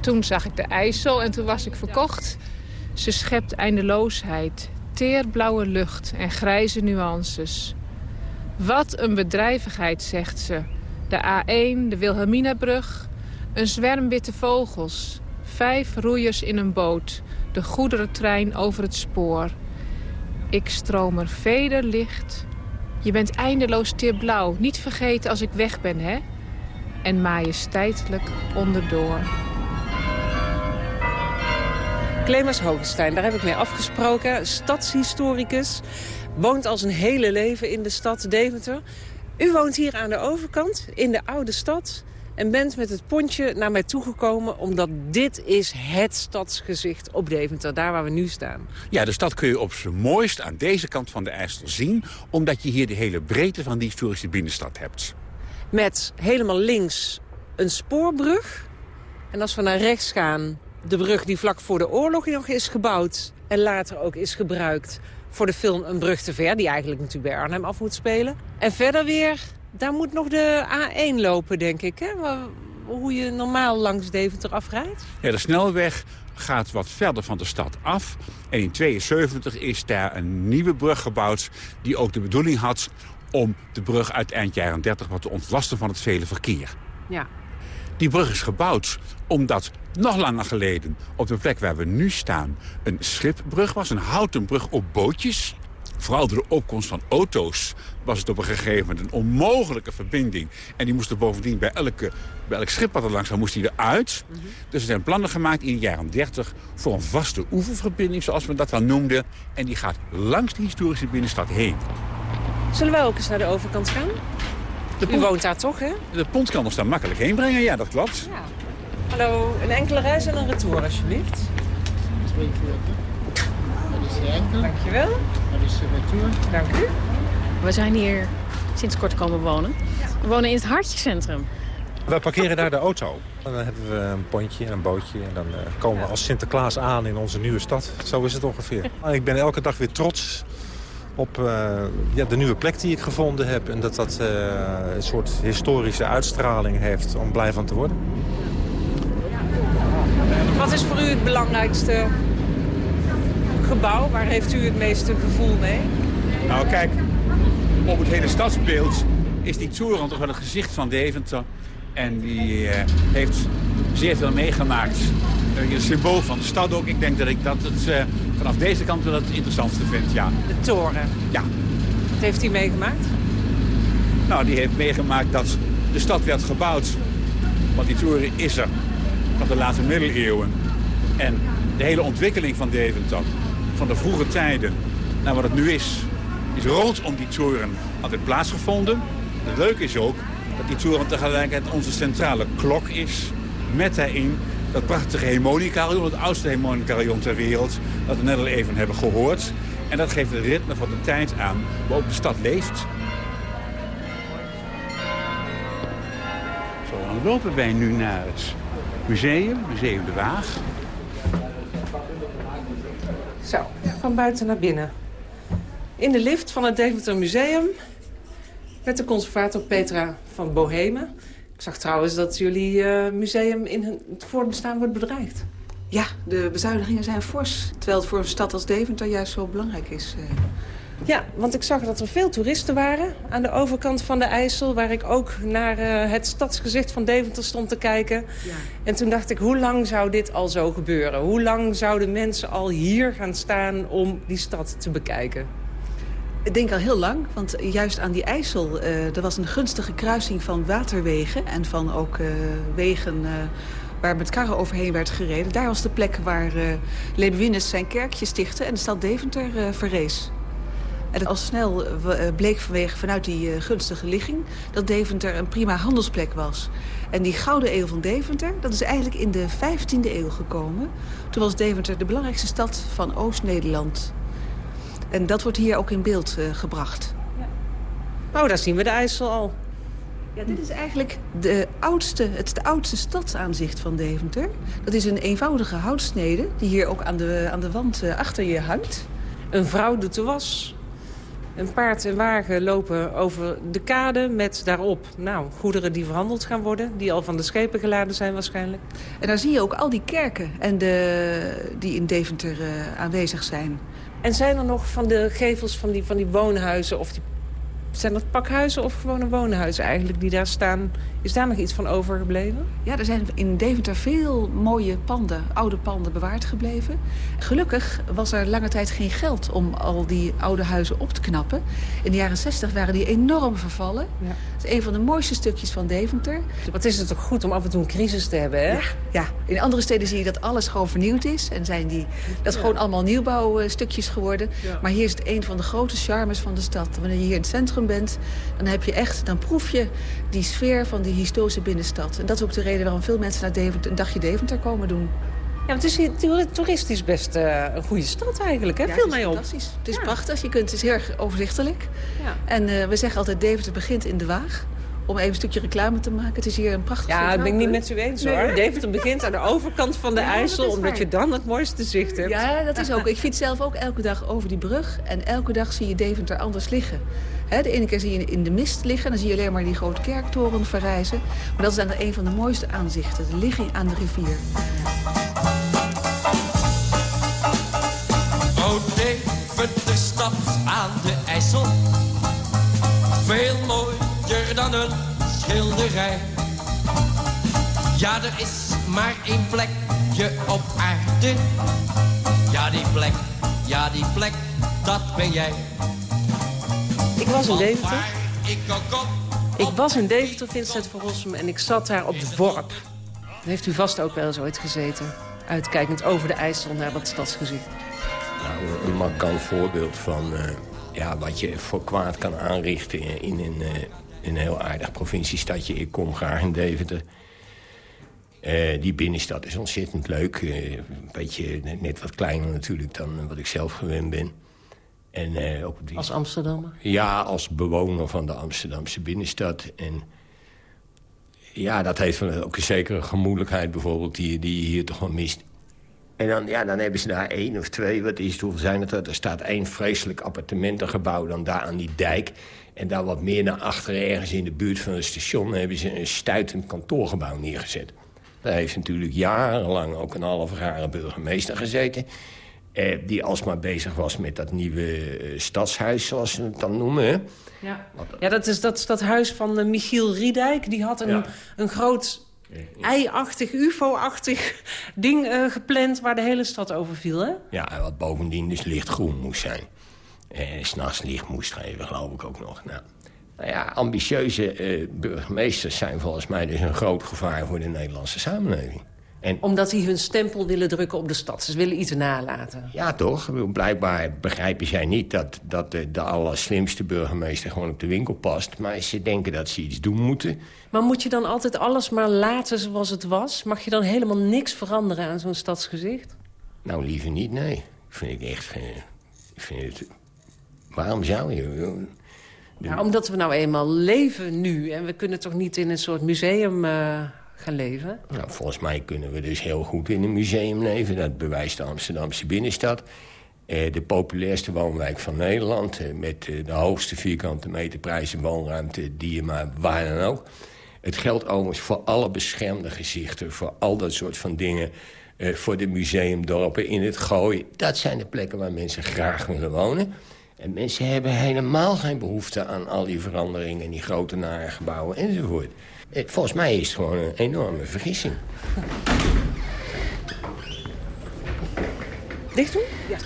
Toen zag ik de IJssel en toen was ik verkocht. Ze schept eindeloosheid, teerblauwe lucht en grijze nuances. Wat een bedrijvigheid, zegt ze. De A1, de Wilhelminabrug, een zwerm witte vogels. Vijf roeiers in een boot, de goederentrein over het spoor. Ik stroom er vederlicht. Je bent eindeloos teerblauw. Niet vergeten als ik weg ben, hè? En majesteitelijk onderdoor. Clemens Hogenstein, daar heb ik mee afgesproken. Stadshistoricus. Woont al zijn hele leven in de stad Deventer. U woont hier aan de overkant, in de oude stad en bent met het pontje naar mij toegekomen... omdat dit is het stadsgezicht op Deventer, daar waar we nu staan. Ja, de stad kun je op zijn mooist aan deze kant van de IJssel zien... omdat je hier de hele breedte van die historische binnenstad hebt. Met helemaal links een spoorbrug. En als we naar rechts gaan, de brug die vlak voor de oorlog nog is gebouwd... en later ook is gebruikt voor de film Een brug te ver... die eigenlijk natuurlijk bij Arnhem af moet spelen. En verder weer daar moet nog de A1 lopen, denk ik, hè? Hoe je normaal langs Deventer afrijdt? Ja, de snelweg gaat wat verder van de stad af. En in 72 is daar een nieuwe brug gebouwd... die ook de bedoeling had om de brug uit eind jaren 30 wat te ontlasten van het vele verkeer. Ja. Die brug is gebouwd omdat nog langer geleden op de plek waar we nu staan... een schipbrug was, een houten brug op bootjes. Vooral door de opkomst van auto's was het op een gegeven moment een onmogelijke verbinding. En die moest er bovendien bij, elke, bij elk schip wat er langs moest die eruit. Mm Dus er zijn plannen gemaakt in de jaren 30 voor een vaste oeververbinding, zoals we dat dan noemden. En die gaat langs de historische binnenstad heen. Zullen wij ook eens naar de overkant gaan? De U woont daar toch, hè? De pont kan ons daar makkelijk heen brengen, ja, dat klopt. Ja. Hallo, een enkele reis en een retour, alsjeblieft. 42. Dat is de enkel. Dankjewel. Dat is de retour. Dank u. We zijn hier sinds kort komen wonen. We wonen in het hartjecentrum. We parkeren daar de auto. En dan hebben we een pontje en een bootje. En dan uh, komen we als Sinterklaas aan in onze nieuwe stad. Zo is het ongeveer. Ik ben elke dag weer trots op uh, ja, de nieuwe plek die ik gevonden heb. En dat dat uh, een soort historische uitstraling heeft om blij van te worden. Wat is voor u het belangrijkste gebouw? Waar heeft u het meeste gevoel mee? Nou kijk, op het hele stadsbeeld is die toren toch wel het gezicht van Deventer. En die uh, heeft zeer veel meegemaakt. Uh, een symbool van de stad ook. Ik denk dat ik dat het uh, vanaf deze kant wel het interessantste vind, ja. De toren? Ja. Wat heeft hij meegemaakt? Nou, die heeft meegemaakt dat de stad werd gebouwd. Want die toren is er van de late middeleeuwen. En de hele ontwikkeling van Deventer, van de vroege tijden naar wat het nu is, is rondom die toren altijd plaatsgevonden. Het leuke is ook dat die toren tegelijkertijd onze centrale klok is. Met daarin dat prachtige harmonicarion, het oudste harmonicarion ter wereld... dat we net al even hebben gehoord. En dat geeft het ritme van de tijd aan waarop de stad leeft. Zo, dan lopen wij nu naar het museum, Museum de Waag. Zo, van buiten naar binnen. in de lift van het Deventer Museum... met de conservator Petra van Bohemen. Ik zag trouwens dat jullie uh, museum in het voortbestaan wordt bedreigd. Ja, de bezuinigingen zijn fors. Terwijl het voor een stad als Deventer juist zo belangrijk is. Uh... Ja, want ik zag dat er veel toeristen waren aan de overkant van de IJssel... waar ik ook naar uh, het stadsgezicht van Deventer stond te kijken. Ja. En toen dacht ik, hoe lang zou dit al zo gebeuren? Hoe lang zouden mensen al hier gaan staan om die stad te bekijken? Ik denk al heel lang, want juist aan die IJssel... Uh, er was een gunstige kruising van waterwegen... en van ook uh, wegen waar met karren overheen werd gereden. Daar was de plek waar uh, Lebuinus zijn kerkje stichtte... en de stad Deventer verrees. En al snel bleek vanwege, vanuit die gunstige ligging... dat Deventer een prima handelsplek was. En die Gouden Eeuw van Deventer, dat is eigenlijk in de 15e eeuw gekomen. Toen was Deventer de belangrijkste stad van Oost-Nederland. En dat wordt hier ook in beeld uh, gebracht. Ja. Oh, daar zien we de IJssel al. Ja, dit is eigenlijk de oudste, het oudste stadsaanzicht van Deventer. Dat is een eenvoudige houtsnede die hier ook aan de, aan de wand uh, achter je hangt. Een vrouw doet de was. Een paard en wagen lopen over de kade met daarop nou, goederen die verhandeld gaan worden. Die al van de schepen geladen zijn waarschijnlijk. En daar zie je ook al die kerken en de, die in Deventer uh, aanwezig zijn. En zijn er nog van de gevels van die, van die woonhuizen... of die, zijn dat pakhuizen of gewone woonhuizen eigenlijk die daar staan... Is daar nog iets van overgebleven? Ja, er zijn in Deventer veel mooie panden, oude panden bewaard gebleven. Gelukkig was er lange tijd geen geld om al die oude huizen op te knappen. In de jaren 60 waren die enorm vervallen. Ja. Dat is een van de mooiste stukjes van Deventer. Wat is het toch goed om af en toe een crisis te hebben, hè? Ja, ja. in andere steden zie je dat alles gewoon vernieuwd is. En zijn die, dat is gewoon allemaal nieuwbouwstukjes geworden. Ja. Maar hier is het een van de grote charmes van de stad. Wanneer je hier in het centrum bent, dan heb je echt, dan proef je die sfeer van die historische binnenstad. En dat is ook de reden waarom veel mensen naar Deventer, een dagje Deventer komen doen. Ja, het is toeristisch best uh, een goede stad eigenlijk, hè? Ja, Veel mij op. fantastisch. Het is ja. prachtig. Je kunt, het is heel erg overzichtelijk. Ja. En uh, we zeggen altijd, Deventer begint in de Waag. Om even een stukje reclame te maken. Het is hier een prachtig Ja, dat ben ik niet met u eens nee. hoor. Deventer begint aan de overkant van de IJssel... omdat waar. je dan het mooiste zicht hebt. Ja, dat is ook. Ik fiets zelf ook elke dag over die brug. En elke dag zie je Deventer anders liggen. He, de ene keer zie je in de mist liggen. Dan zie je alleen maar die grote kerktoren verrijzen. Maar dat is dan een van de mooiste aanzichten. De ligging aan de rivier. Deventer stad aan de IJssel. Veel mooier dan een schilderij. Ja, er is maar één plekje op aarde. Ja, die plek, ja, die plek, dat ben jij. Ik was in Deventer. Ik was in Deventer, Vincent van Rossum, en ik zat daar op de Worp. Daar heeft u vast ook wel eens ooit gezeten. Uitkijkend over de IJssel naar dat stadsgezicht. Nou, een markant voorbeeld van uh, ja, wat je voor kwaad kan aanrichten in een, uh, een heel aardig provinciestadje. Ik kom graag in Deventer. Uh, die binnenstad is ontzettend leuk. een beetje net wat kleiner natuurlijk dan wat ik zelf gewend ben. En, ook die... Als Amsterdammer? Ja, als bewoner van de Amsterdamse binnenstad. En ja, dat heeft ook een zekere gemoedelijkheid bijvoorbeeld... die, die je hier toch wel mist. En dan, ja, dan hebben ze daar één of twee, wat is het, hoeveel zijn het er? Er staat één vreselijk appartementengebouw dan daar aan die dijk. En daar wat meer naar achteren, ergens in de buurt van het station... hebben ze een stuitend kantoorgebouw neergezet. Daar heeft natuurlijk jarenlang ook een halve burgemeester gezeten... Eh, die alsmaar bezig was met dat nieuwe eh, stadshuis, zoals ze het dan noemen. Hè? Ja. ja, dat is dat, dat huis van uh, Michiel Riedijk. Die had een, ja. een groot ei-achtig, ufo-achtig ding uh, gepland... waar de hele stad over viel, hè? Ja, wat bovendien dus lichtgroen moest zijn. En s'nachts licht moest geven, geloof ik ook nog. Nou, nou ja, ambitieuze uh, burgemeesters zijn volgens mij dus een groot gevaar... voor de Nederlandse samenleving. En, Omdat die hun stempel willen drukken op de stad. Ze willen iets nalaten. Ja, toch? Blijkbaar begrijpen zij niet dat, dat de, de allerslimste burgemeester gewoon op de winkel past. Maar ze denken dat ze iets doen moeten. Maar moet je dan altijd alles maar laten zoals het was? Mag je dan helemaal niks veranderen aan zo'n stadsgezicht? Nou, liever niet, nee. Vind ik echt... Ik vind het, waarom zou je... Ja, omdat we nou eenmaal leven nu. En we kunnen toch niet in een soort museum... Uh gaan leven? Nou, volgens mij kunnen we dus heel goed in een museum leven. Dat bewijst de Amsterdamse binnenstad. Eh, de populairste woonwijk van Nederland... Eh, met eh, de hoogste vierkante meterprijs en woonruimte... die je maar waar dan ook. Het geldt overigens voor alle beschermde gezichten... voor al dat soort van dingen... Voor de museumdorpen in het Gooi. Dat zijn de plekken waar mensen graag willen wonen. En mensen hebben helemaal geen behoefte aan al die veranderingen... en die grote nare gebouwen enzovoort. Eh, volgens mij is het gewoon een enorme vergissing. Dicht doen? Ja.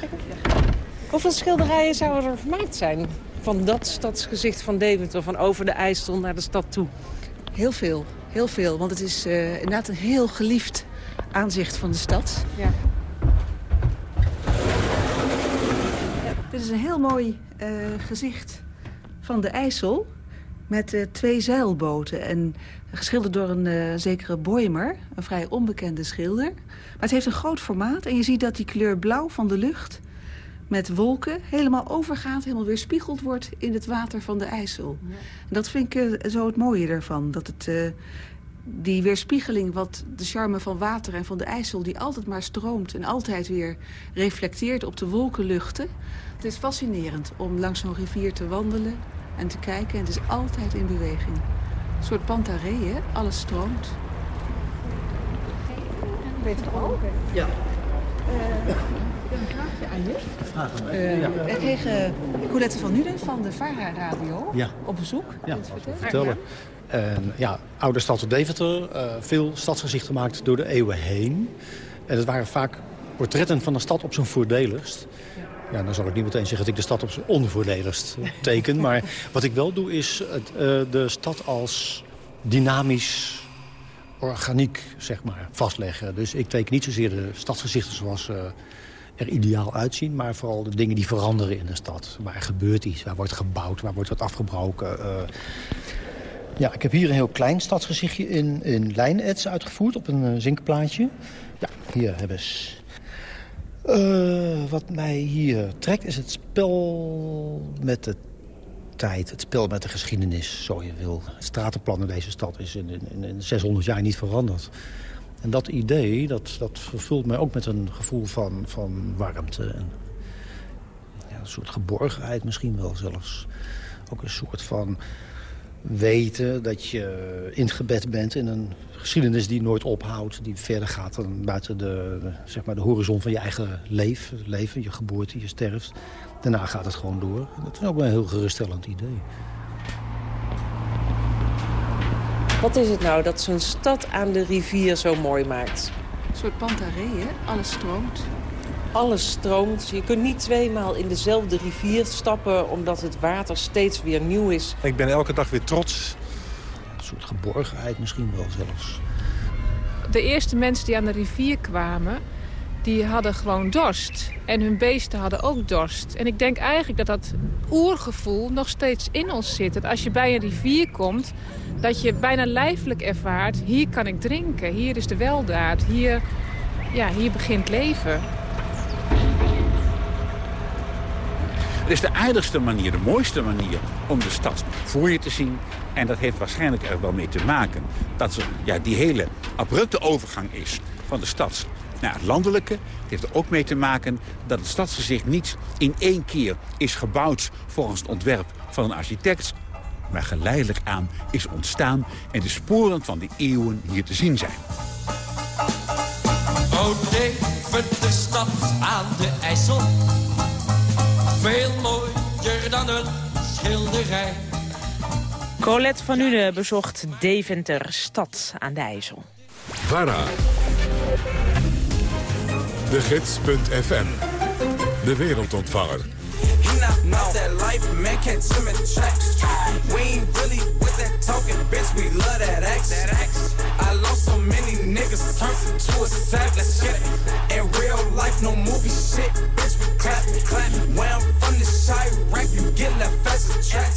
Hoeveel schilderijen zouden er gemaakt zijn? Van dat stadsgezicht van Deventer, van over de IJssel naar de stad toe. Heel veel, heel veel. Want het is uh, inderdaad een heel geliefd aanzicht van de stad. Ja. Dit is een heel mooi uh, gezicht van de IJssel met uh, twee zeilboten. En geschilderd door een uh, zekere Boimer, een vrij onbekende schilder. Maar het heeft een groot formaat en je ziet dat die kleur blauw van de lucht... met wolken helemaal overgaat, helemaal weer spiegeld wordt in het water van de IJssel. Ja. En dat vind ik uh, zo het mooie ervan. Dat het, die weerspiegeling, wat de charme van water en van de IJssel... die altijd maar stroomt en altijd weer reflecteert op de wolkenluchten. Het is fascinerend om langs zo'n rivier te wandelen en te kijken. En het is altijd in beweging. Een soort pantaree, hè? Alles stroomt. Weet je het ook? Ja. Uh, een vraagje aan je. Vraag aan mij. Uh, kreeg uh, Colette van Nuden van de Vara Radio ja. op bezoek. Ja, dat vertellen. vertellen. En, ja, oude stad Deventer. veel stadsgezicht gemaakt door de eeuwen heen. En het waren vaak portretten van de stad op zijn voordeligst. Ja, dan zal ik niet meteen zeggen dat ik de stad op zijn onvoordeligst teken. maar wat ik wel doe is het, uh, de stad als dynamisch organiek zeg maar, vastleggen. Dus ik teken niet zozeer de stadsgezichten zoals uh, er ideaal uitzien... maar vooral de dingen die veranderen in de stad. Waar gebeurt iets, waar wordt gebouwd, waar wordt wat afgebroken... Uh, ja, ik heb hier een heel klein stadsgezichtje in, in lijnets uitgevoerd op een zinkplaatje. Ja, hier hebben ze uh, wat mij hier trekt is het spel met de tijd. Het spel met de geschiedenis, zo je wil. Het stratenplan in deze stad is in, in, in 600 jaar niet veranderd. En dat idee, dat, dat vervult mij ook met een gevoel van, van warmte. En, ja, een soort geborgenheid misschien wel zelfs. Ook een soort van weten dat je ingebed bent in een geschiedenis die nooit ophoudt. Die verder gaat dan buiten de, zeg maar de horizon van je eigen leven, leven. Je geboorte, je sterft. Daarna gaat het gewoon door. Dat is ook wel een heel geruststellend idee. Wat is het nou dat zo'n stad aan de rivier zo mooi maakt? Een soort pantaree, hè? Alles stroomt. Alles stroomt. Je kunt niet tweemaal in dezelfde rivier stappen... omdat het water steeds weer nieuw is. Ik ben elke dag weer trots. Soort geborgenheid misschien wel zelfs. De eerste mensen die aan de rivier kwamen... die hadden gewoon dorst. En hun beesten hadden ook dorst. En ik denk eigenlijk dat dat oergevoel nog steeds in ons zit. Dat als je bij een rivier komt... dat je bijna lijfelijk ervaart... hier kan ik drinken, hier is de weldaad, hier, ja, hier begint leven. Het is de aardigste manier, de mooiste manier om de stad voor je te zien. En dat heeft waarschijnlijk er wel mee te maken dat er ja, die hele abrupte overgang is van de stad naar het landelijke. Het heeft er ook mee te maken dat het stadsgezicht niet in één keer is gebouwd volgens het ontwerp van een architect. Maar geleidelijk aan is ontstaan en de sporen van die eeuwen hier te zien zijn. Oh, de stad aan de IJssel. Veel mooier dan een schilderij. Colette van Nuenen bezocht Deventer, stad aan de IJssel. VARA. De Gids.fm. De wereldontvanger. Not that life, man can't swim in tracks. We ain't really with that talking, bitch, we love that action. I lost so many niggas, turned into a sack, let's get it. In real life, no movie shit, bitch, we clap, clap. Where I'm from, the shy rank, you get left fast track.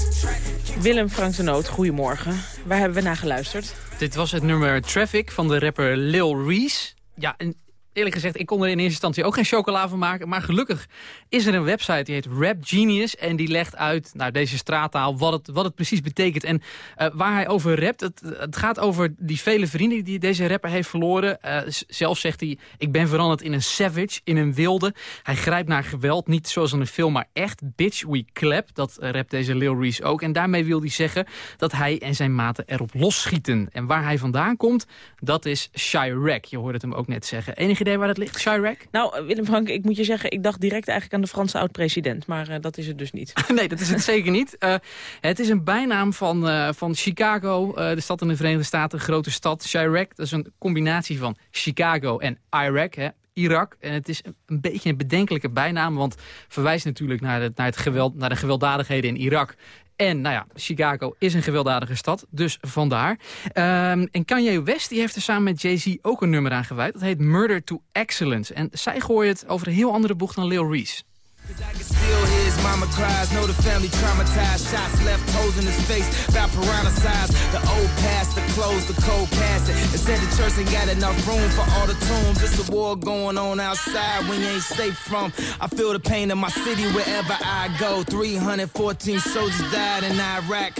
Willem Frank de Noot, goedemorgen. Waar hebben we naar geluisterd? Dit was het nummer Traffic van de rapper Lil Reese. Ja, en eerlijk gezegd, ik kon er in eerste instantie ook geen chocola van maken. Maar gelukkig is er een website die heet Rap Genius. En die legt uit, nou, deze straattaal, wat het, wat het precies betekent. En uh, waar hij over rapt, het, gaat over die vele vrienden die deze rapper heeft verloren. Uh, zelf zegt hij, ik ben veranderd in een savage, in een wilde. Hij grijpt naar geweld, niet zoals in een film, maar echt. Bitch, we clap. Dat uh, rapt deze Lil Reese ook. En daarmee wil hij zeggen dat hij en zijn maten erop losschieten. En waar hij vandaan komt, dat is Chirac. Je hoorde het hem ook net zeggen. Enige idee waar dat ligt, Chirac? Nou, Willem Frank, ik moet je zeggen, ik dacht direct eigenlijk aan de Franse oud-president. Maar uh, dat is het dus niet. nee, dat is het zeker niet. Uh, het is een bijnaam van, uh, van Chicago, de stad in de Verenigde Staten, een grote stad. Chirac, dat is een combinatie van Chicago en Iraq, hè, Irak. En het is een beetje een bedenkelijke bijnaam, want verwijst natuurlijk naar, de, naar, het geweld, naar de gewelddadigheden in Irak. En nou ja, Chicago is een gewelddadige stad, dus vandaar. Um, en Kanye West die heeft er samen met Jay-Z ook een nummer aan gewijd. Dat heet Murder to Excellence. En zij gooien het over een heel andere boeg dan Lil Reese. Cause I can still hear his mama cries, know the family traumatized. Shots left toes in his face, about size. The old past, the clothes, the cold casket. It said the church ain't got enough room for all the tombs. It's a war going on outside when you ain't safe from. I feel the pain in my city wherever I go. 314 soldiers died in Iraq.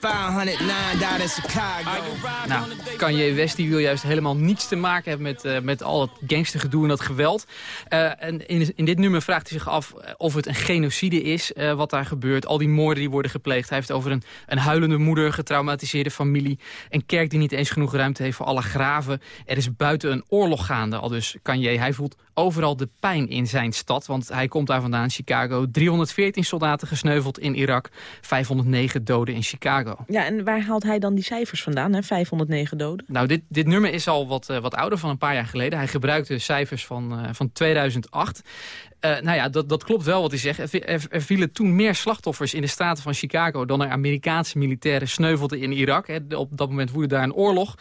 509 died in Chicago. Nou, Kanye West die wil juist helemaal niets te maken hebben met, uh, met al het gangstergedoe en dat geweld. Uh, en in, in dit nummer vraagt hij zich af of het een genocide is uh, wat daar gebeurt. Al die moorden die worden gepleegd. Hij heeft over een, een huilende moeder, getraumatiseerde familie. Een kerk die niet eens genoeg ruimte heeft voor alle graven. Er is buiten een oorlog gaande. Al dus Kanye, hij voelt overal de pijn in zijn stad. Want hij komt daar vandaan, Chicago. 314 soldaten gesneuveld in Irak. 509 doden in Chicago. Ja, en waar haalt hij dan die cijfers vandaan, hè? 509 doden? Nou, dit, dit nummer is al wat, uh, wat ouder, van een paar jaar geleden. Hij gebruikte cijfers van, uh, van 2008. Uh, nou ja, dat, dat klopt wel wat hij zegt. Er, er, vielen toen meer slachtoffers in de staten van Chicago... dan er Amerikaanse militairen sneuvelden in Irak. Op dat moment woedde daar een oorlog.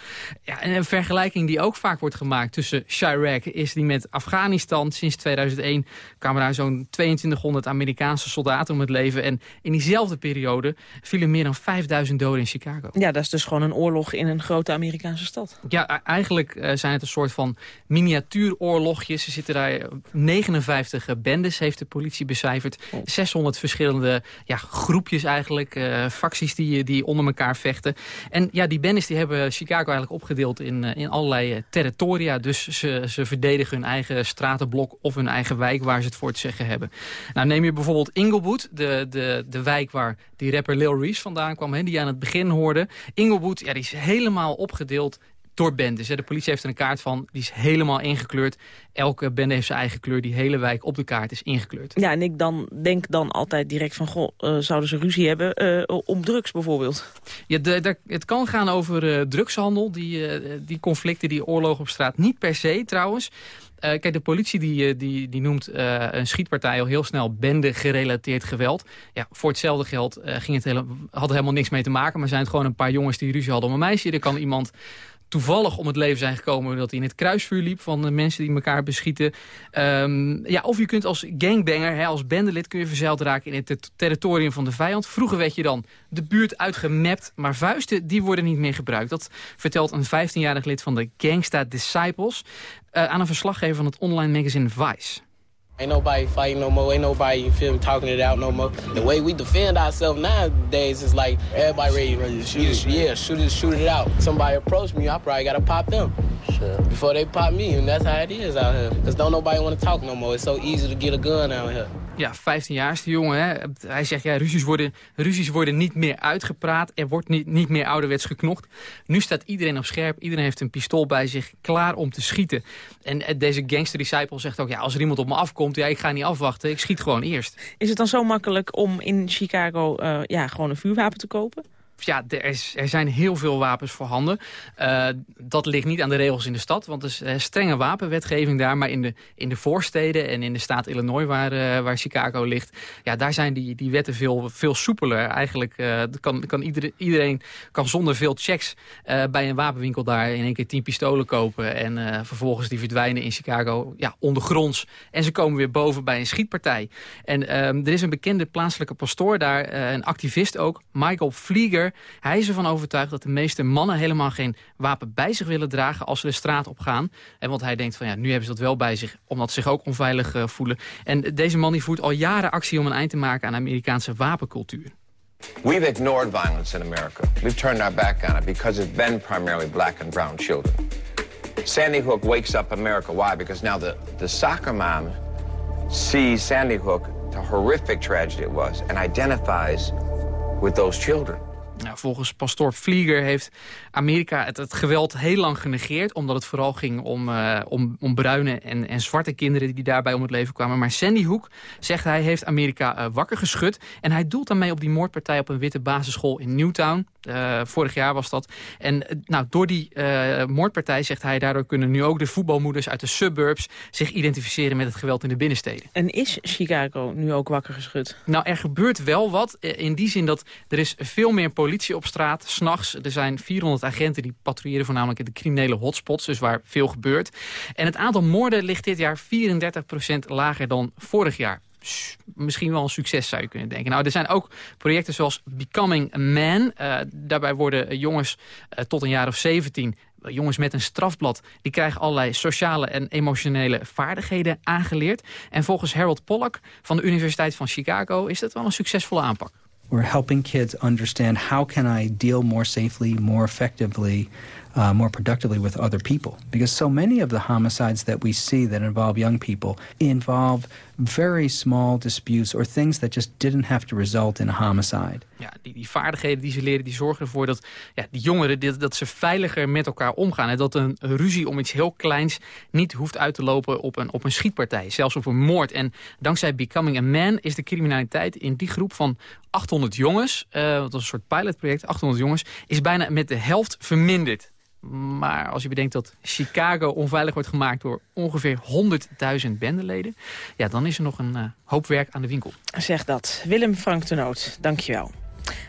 Ja, en een vergelijking die ook vaak wordt gemaakt tussen Chirac... is die met Afghanistan. Sinds 2001 kwamen daar zo'n 2200 Amerikaanse soldaten om het leven. En in diezelfde periode vielen meer dan 5000 doden in Chicago. Ja, dat is dus gewoon een oorlog in een grote Amerikaanse stad. Ja, eigenlijk uh, zijn het een soort van miniatuuroorlogjes. Er zitten daar 59 bendes, heeft de politie becijferd. 600 verschillende ja, groepjes eigenlijk, uh, facties die, die onder elkaar vechten. En ja, die bendes die hebben Chicago eigenlijk opgedeeld in, uh, in allerlei territoria. Dus ze, ze verdedigen hun eigen stratenblok of hun eigen wijk waar ze het voor te zeggen hebben. Nou, neem je bijvoorbeeld Inglewood, de, de, de wijk waar die rapper Lil Reese vandaan kwam, hè, die je aan het begin hoorde. Inglewood, ja, die is helemaal opgedeeld door bendes. De politie heeft er een kaart van, die is helemaal ingekleurd. Elke bende heeft zijn eigen kleur, die hele wijk op de kaart is ingekleurd. Ja, en ik dan denk dan altijd direct van, goh, uh, zouden ze ruzie hebben uh, om drugs bijvoorbeeld? Ja, de, de, het kan gaan over uh, drugshandel, die, die conflicten, die oorlogen op straat. Niet per se trouwens. Kijk, de politie die, die, die noemt een schietpartij al heel snel bende gerelateerd geweld. Ja, voor hetzelfde geld ging het hele, had er helemaal niks mee te maken. Maar zijn het gewoon een paar jongens die ruzie hadden om een meisje. Er kan iemand toevallig om het leven zijn gekomen... dat hij in het kruisvuur liep van mensen die elkaar beschieten. Um, ja, of je kunt als gangbanger, hè, als bendelid... kun je verzeild raken in het territorium van de vijand. Vroeger werd je dan de buurt uitgemapt, maar vuisten die worden niet meer gebruikt. Dat vertelt een 15-jarig lid van de Gangsta Disciples... Uh, aan een verslaggever van het online magazine Vice. Ain't nobody fighting no more. Ain't nobody, you feel me, talking it out no more. The way we defend ourselves nowadays is like everybody ready, ready to shoot it. Yeah, shoot it, shoot it out. Somebody approach me, I probably gotta pop them. Sure. Before they pop me, and that's how it is out here. Because don't nobody want to talk no more. It's so easy to get a gun out here. Ja, 15 jaar is de jongen. Hè? Hij zegt, ja, ruzies worden, ruzies worden niet meer uitgepraat. Er wordt niet, niet meer ouderwets geknocht. Nu staat iedereen op scherp. Iedereen heeft een pistool bij zich, klaar om te schieten. En deze gangster disciple zegt ook, ja, als er iemand op me afkomt... ja, ik ga niet afwachten, ik schiet gewoon eerst. Is het dan zo makkelijk om in Chicago uh, ja, gewoon een vuurwapen te kopen? Ja, er, is, er, zijn heel veel wapens voorhanden. Uh, dat ligt niet aan de regels in de stad, want er is uh, strenge wapenwetgeving daar. Maar in de, in de voorsteden en in de staat Illinois, waar, uh, waar Chicago ligt... ja, daar zijn die, die wetten veel, veel soepeler. Eigenlijk kan, kan iedereen, iedereen kan zonder veel checks bij een wapenwinkel daar... in één keer tien pistolen kopen en vervolgens die verdwijnen in Chicago ja, ondergronds. En ze komen weer boven bij een schietpartij. En er is een bekende plaatselijke pastoor daar, een activist ook, Michael Vlieger Hij is ervan overtuigd dat de meeste mannen helemaal geen wapen bij zich willen dragen als ze de straat op gaan. En want hij denkt van ja, nu hebben ze dat wel bij zich, omdat ze zich ook onveilig uh, voelen. En deze man voert al jaren actie om een eind te maken aan de Amerikaanse wapencultuur. We've ignored violence in America. We've turned our back on it because it's been primarily black and brown children. Sandy Hook wakes up America. Why? Because now the, the soccer mom sees Sandy Hook, the horrific tragedy it was, and identifies with those children. Nou, volgens pastoor Vlieger heeft Amerika het, geweld heel lang genegeerd... omdat het vooral ging om, uh, om, om bruine en, en zwarte kinderen die daarbij om het leven kwamen. Maar Sandy Hook, zegt hij, heeft Amerika uh, wakker geschud. En hij doelt daarmee op die moordpartij op een witte basisschool in Newtown. Uh, vorig jaar was dat. En nou, door die moordpartij, zegt hij, daardoor kunnen nu ook de voetbalmoeders uit de suburbs... zich identificeren met het geweld in de binnensteden. En is Chicago nu ook wakker geschud? Nou, er gebeurt wel wat. In die zin dat er is veel meer politie op straat. S'nachts, er zijn 400 agenten die patrouilleren voornamelijk in de criminele hotspots, dus waar veel gebeurt. En het aantal moorden ligt dit jaar 34% lager dan vorig jaar misschien wel een succes zou je kunnen denken. Nou, er zijn ook projecten zoals Becoming a Man. Uh, daarbij worden jongens uh, tot een jaar of 17, jongens met een strafblad... die krijgen allerlei sociale en emotionele vaardigheden aangeleerd. En volgens Harold Pollack van de Universiteit van Chicago... is dat wel een succesvolle aanpak. We're helping kids understand how can I deal more safely, more effectively, uh, more productively with other people. Because so many of the homicides that we see that involve young people involve very small disputes or things that just didn't have to result in a homicide. Ja, die, vaardigheden die ze leren, die zorgen ervoor dat ja, die jongeren dat, ze veiliger met elkaar omgaan. En dat een ruzie om iets heel kleins niet hoeft uit te lopen op een, op een schietpartij. Zelfs op een moord. En dankzij Becoming a Man is de criminaliteit in die groep van 800 jongens, uh, dat was een soort pilotproject, 800 jongens, is bijna met de helft verminderd. Maar als je bedenkt dat Chicago onveilig wordt gemaakt door ongeveer 100.000 bendeleden... ja, dan is er nog een uh, hoop werk aan de winkel. Zeg dat. Willem Frank de Noot, dankjewel.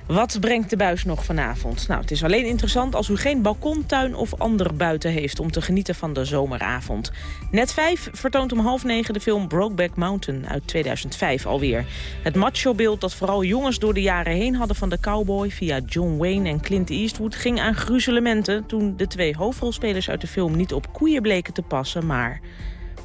Wat brengt de buis nog vanavond? Nou, het is alleen interessant als u geen balkon, tuin of ander buiten heeft... om te genieten van de zomeravond. Net 5 vertoont om half negen de film Brokeback Mountain uit 2005 alweer. Het macho-beeld dat vooral jongens door de jaren heen hadden van de cowboy... via John Wayne en Clint Eastwood ging aan gruzelementen... toen de twee hoofdrolspelers uit de film niet op koeien bleken te passen, maar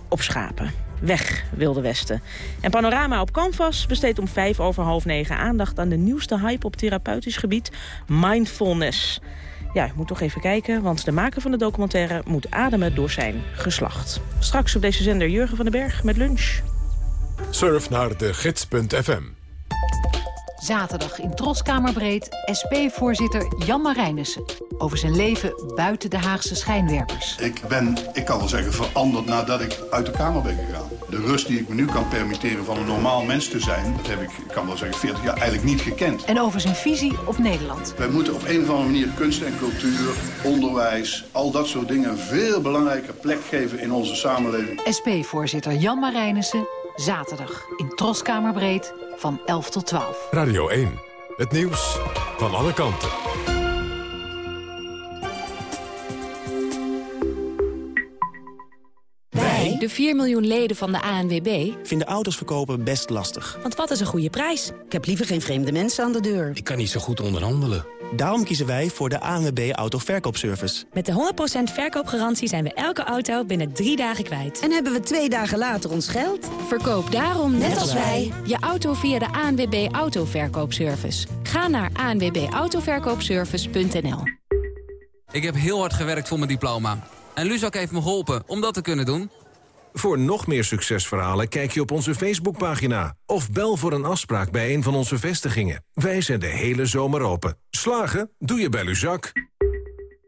op schapen. Weg, Wilde Westen. En Panorama op Canvas besteedt om vijf over half negen aandacht... aan de nieuwste hype op therapeutisch gebied, mindfulness. Ja, moet toch even kijken, want de maker van de documentaire... moet ademen door zijn geslacht. Straks op deze zender Jurgen van den Berg met lunch. Surf naar de gids.fm. Zaterdag in Troskamerbreed SP-voorzitter Jan Marijnissen. Over zijn leven buiten de Haagse schijnwerpers. Ik ben, ik kan wel zeggen, veranderd nadat ik uit de Kamer ben gegaan. De rust die ik me nu kan permitteren van een normaal mens te zijn... dat heb ik, ik kan wel zeggen, 40 jaar eigenlijk niet gekend. En over zijn visie op Nederland. Wij moeten op een of andere manier kunst en cultuur, onderwijs... al dat soort dingen een veel belangrijker plek geven in onze samenleving. SP-voorzitter Jan Marijnissen, zaterdag in Troskamerbreed van 11 tot 12. Radio 1, het nieuws van alle kanten. De 4 miljoen leden van de ANWB... vinden auto's verkopen best lastig. Want wat is een goede prijs? Ik heb liever geen vreemde mensen aan de deur. Ik kan niet zo goed onderhandelen. Daarom kiezen wij voor de ANWB Autoverkoopservice. Met de 100% verkoopgarantie zijn we elke auto binnen drie dagen kwijt. En hebben we twee dagen later ons geld? Verkoop daarom, net, als wij, je auto via de ANWB Autoverkoopservice. Ga naar anwbautoverkoopservice.nl Ik heb heel hard gewerkt voor mijn diploma. En Luzak heeft me geholpen om dat te kunnen doen. Voor nog meer succesverhalen kijk je op onze Facebookpagina. Of bel voor een afspraak bij een van onze vestigingen. Wij zijn de hele zomer open. Slagen? Doe je bij Luzak.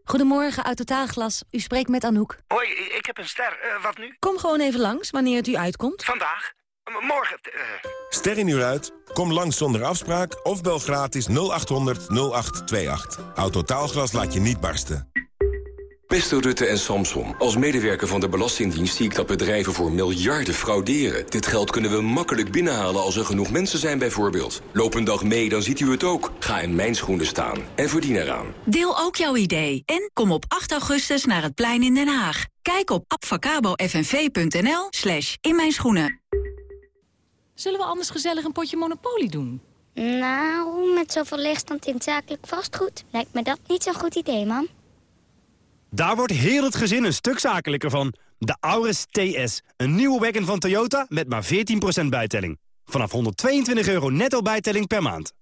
Goedemorgen, uit Totaalglas. U spreekt met Anouk. Hoi, ik heb een ster. Uh, wat nu? Kom gewoon even langs, wanneer het u uitkomt. Vandaag? M morgen? Uh... Ster in uur uit? Kom langs zonder afspraak of bel gratis 0800 0828. Autotaalglas laat je niet barsten. Beste Rutte en Samson, als medewerker van de Belastingdienst zie ik dat bedrijven voor miljarden frauderen. Dit geld kunnen we makkelijk binnenhalen als er genoeg mensen zijn bijvoorbeeld. Loop een dag mee, dan ziet u het ook. Ga in mijn schoenen staan en verdien eraan. Deel ook jouw idee en kom op 8 augustus naar het plein in Den Haag. Kijk op abfacabofnv.nl slash in mijn schoenen. Zullen we anders gezellig een potje Monopoly doen? Nou, met zoveel leegstand in zakelijk vastgoed lijkt me dat niet zo'n goed idee, man. Daar wordt heel het gezin een stuk zakelijker van. De Auris TS, een nieuwe wagon van Toyota met maar 14% bijtelling. Vanaf 122 euro netto bijtelling per maand.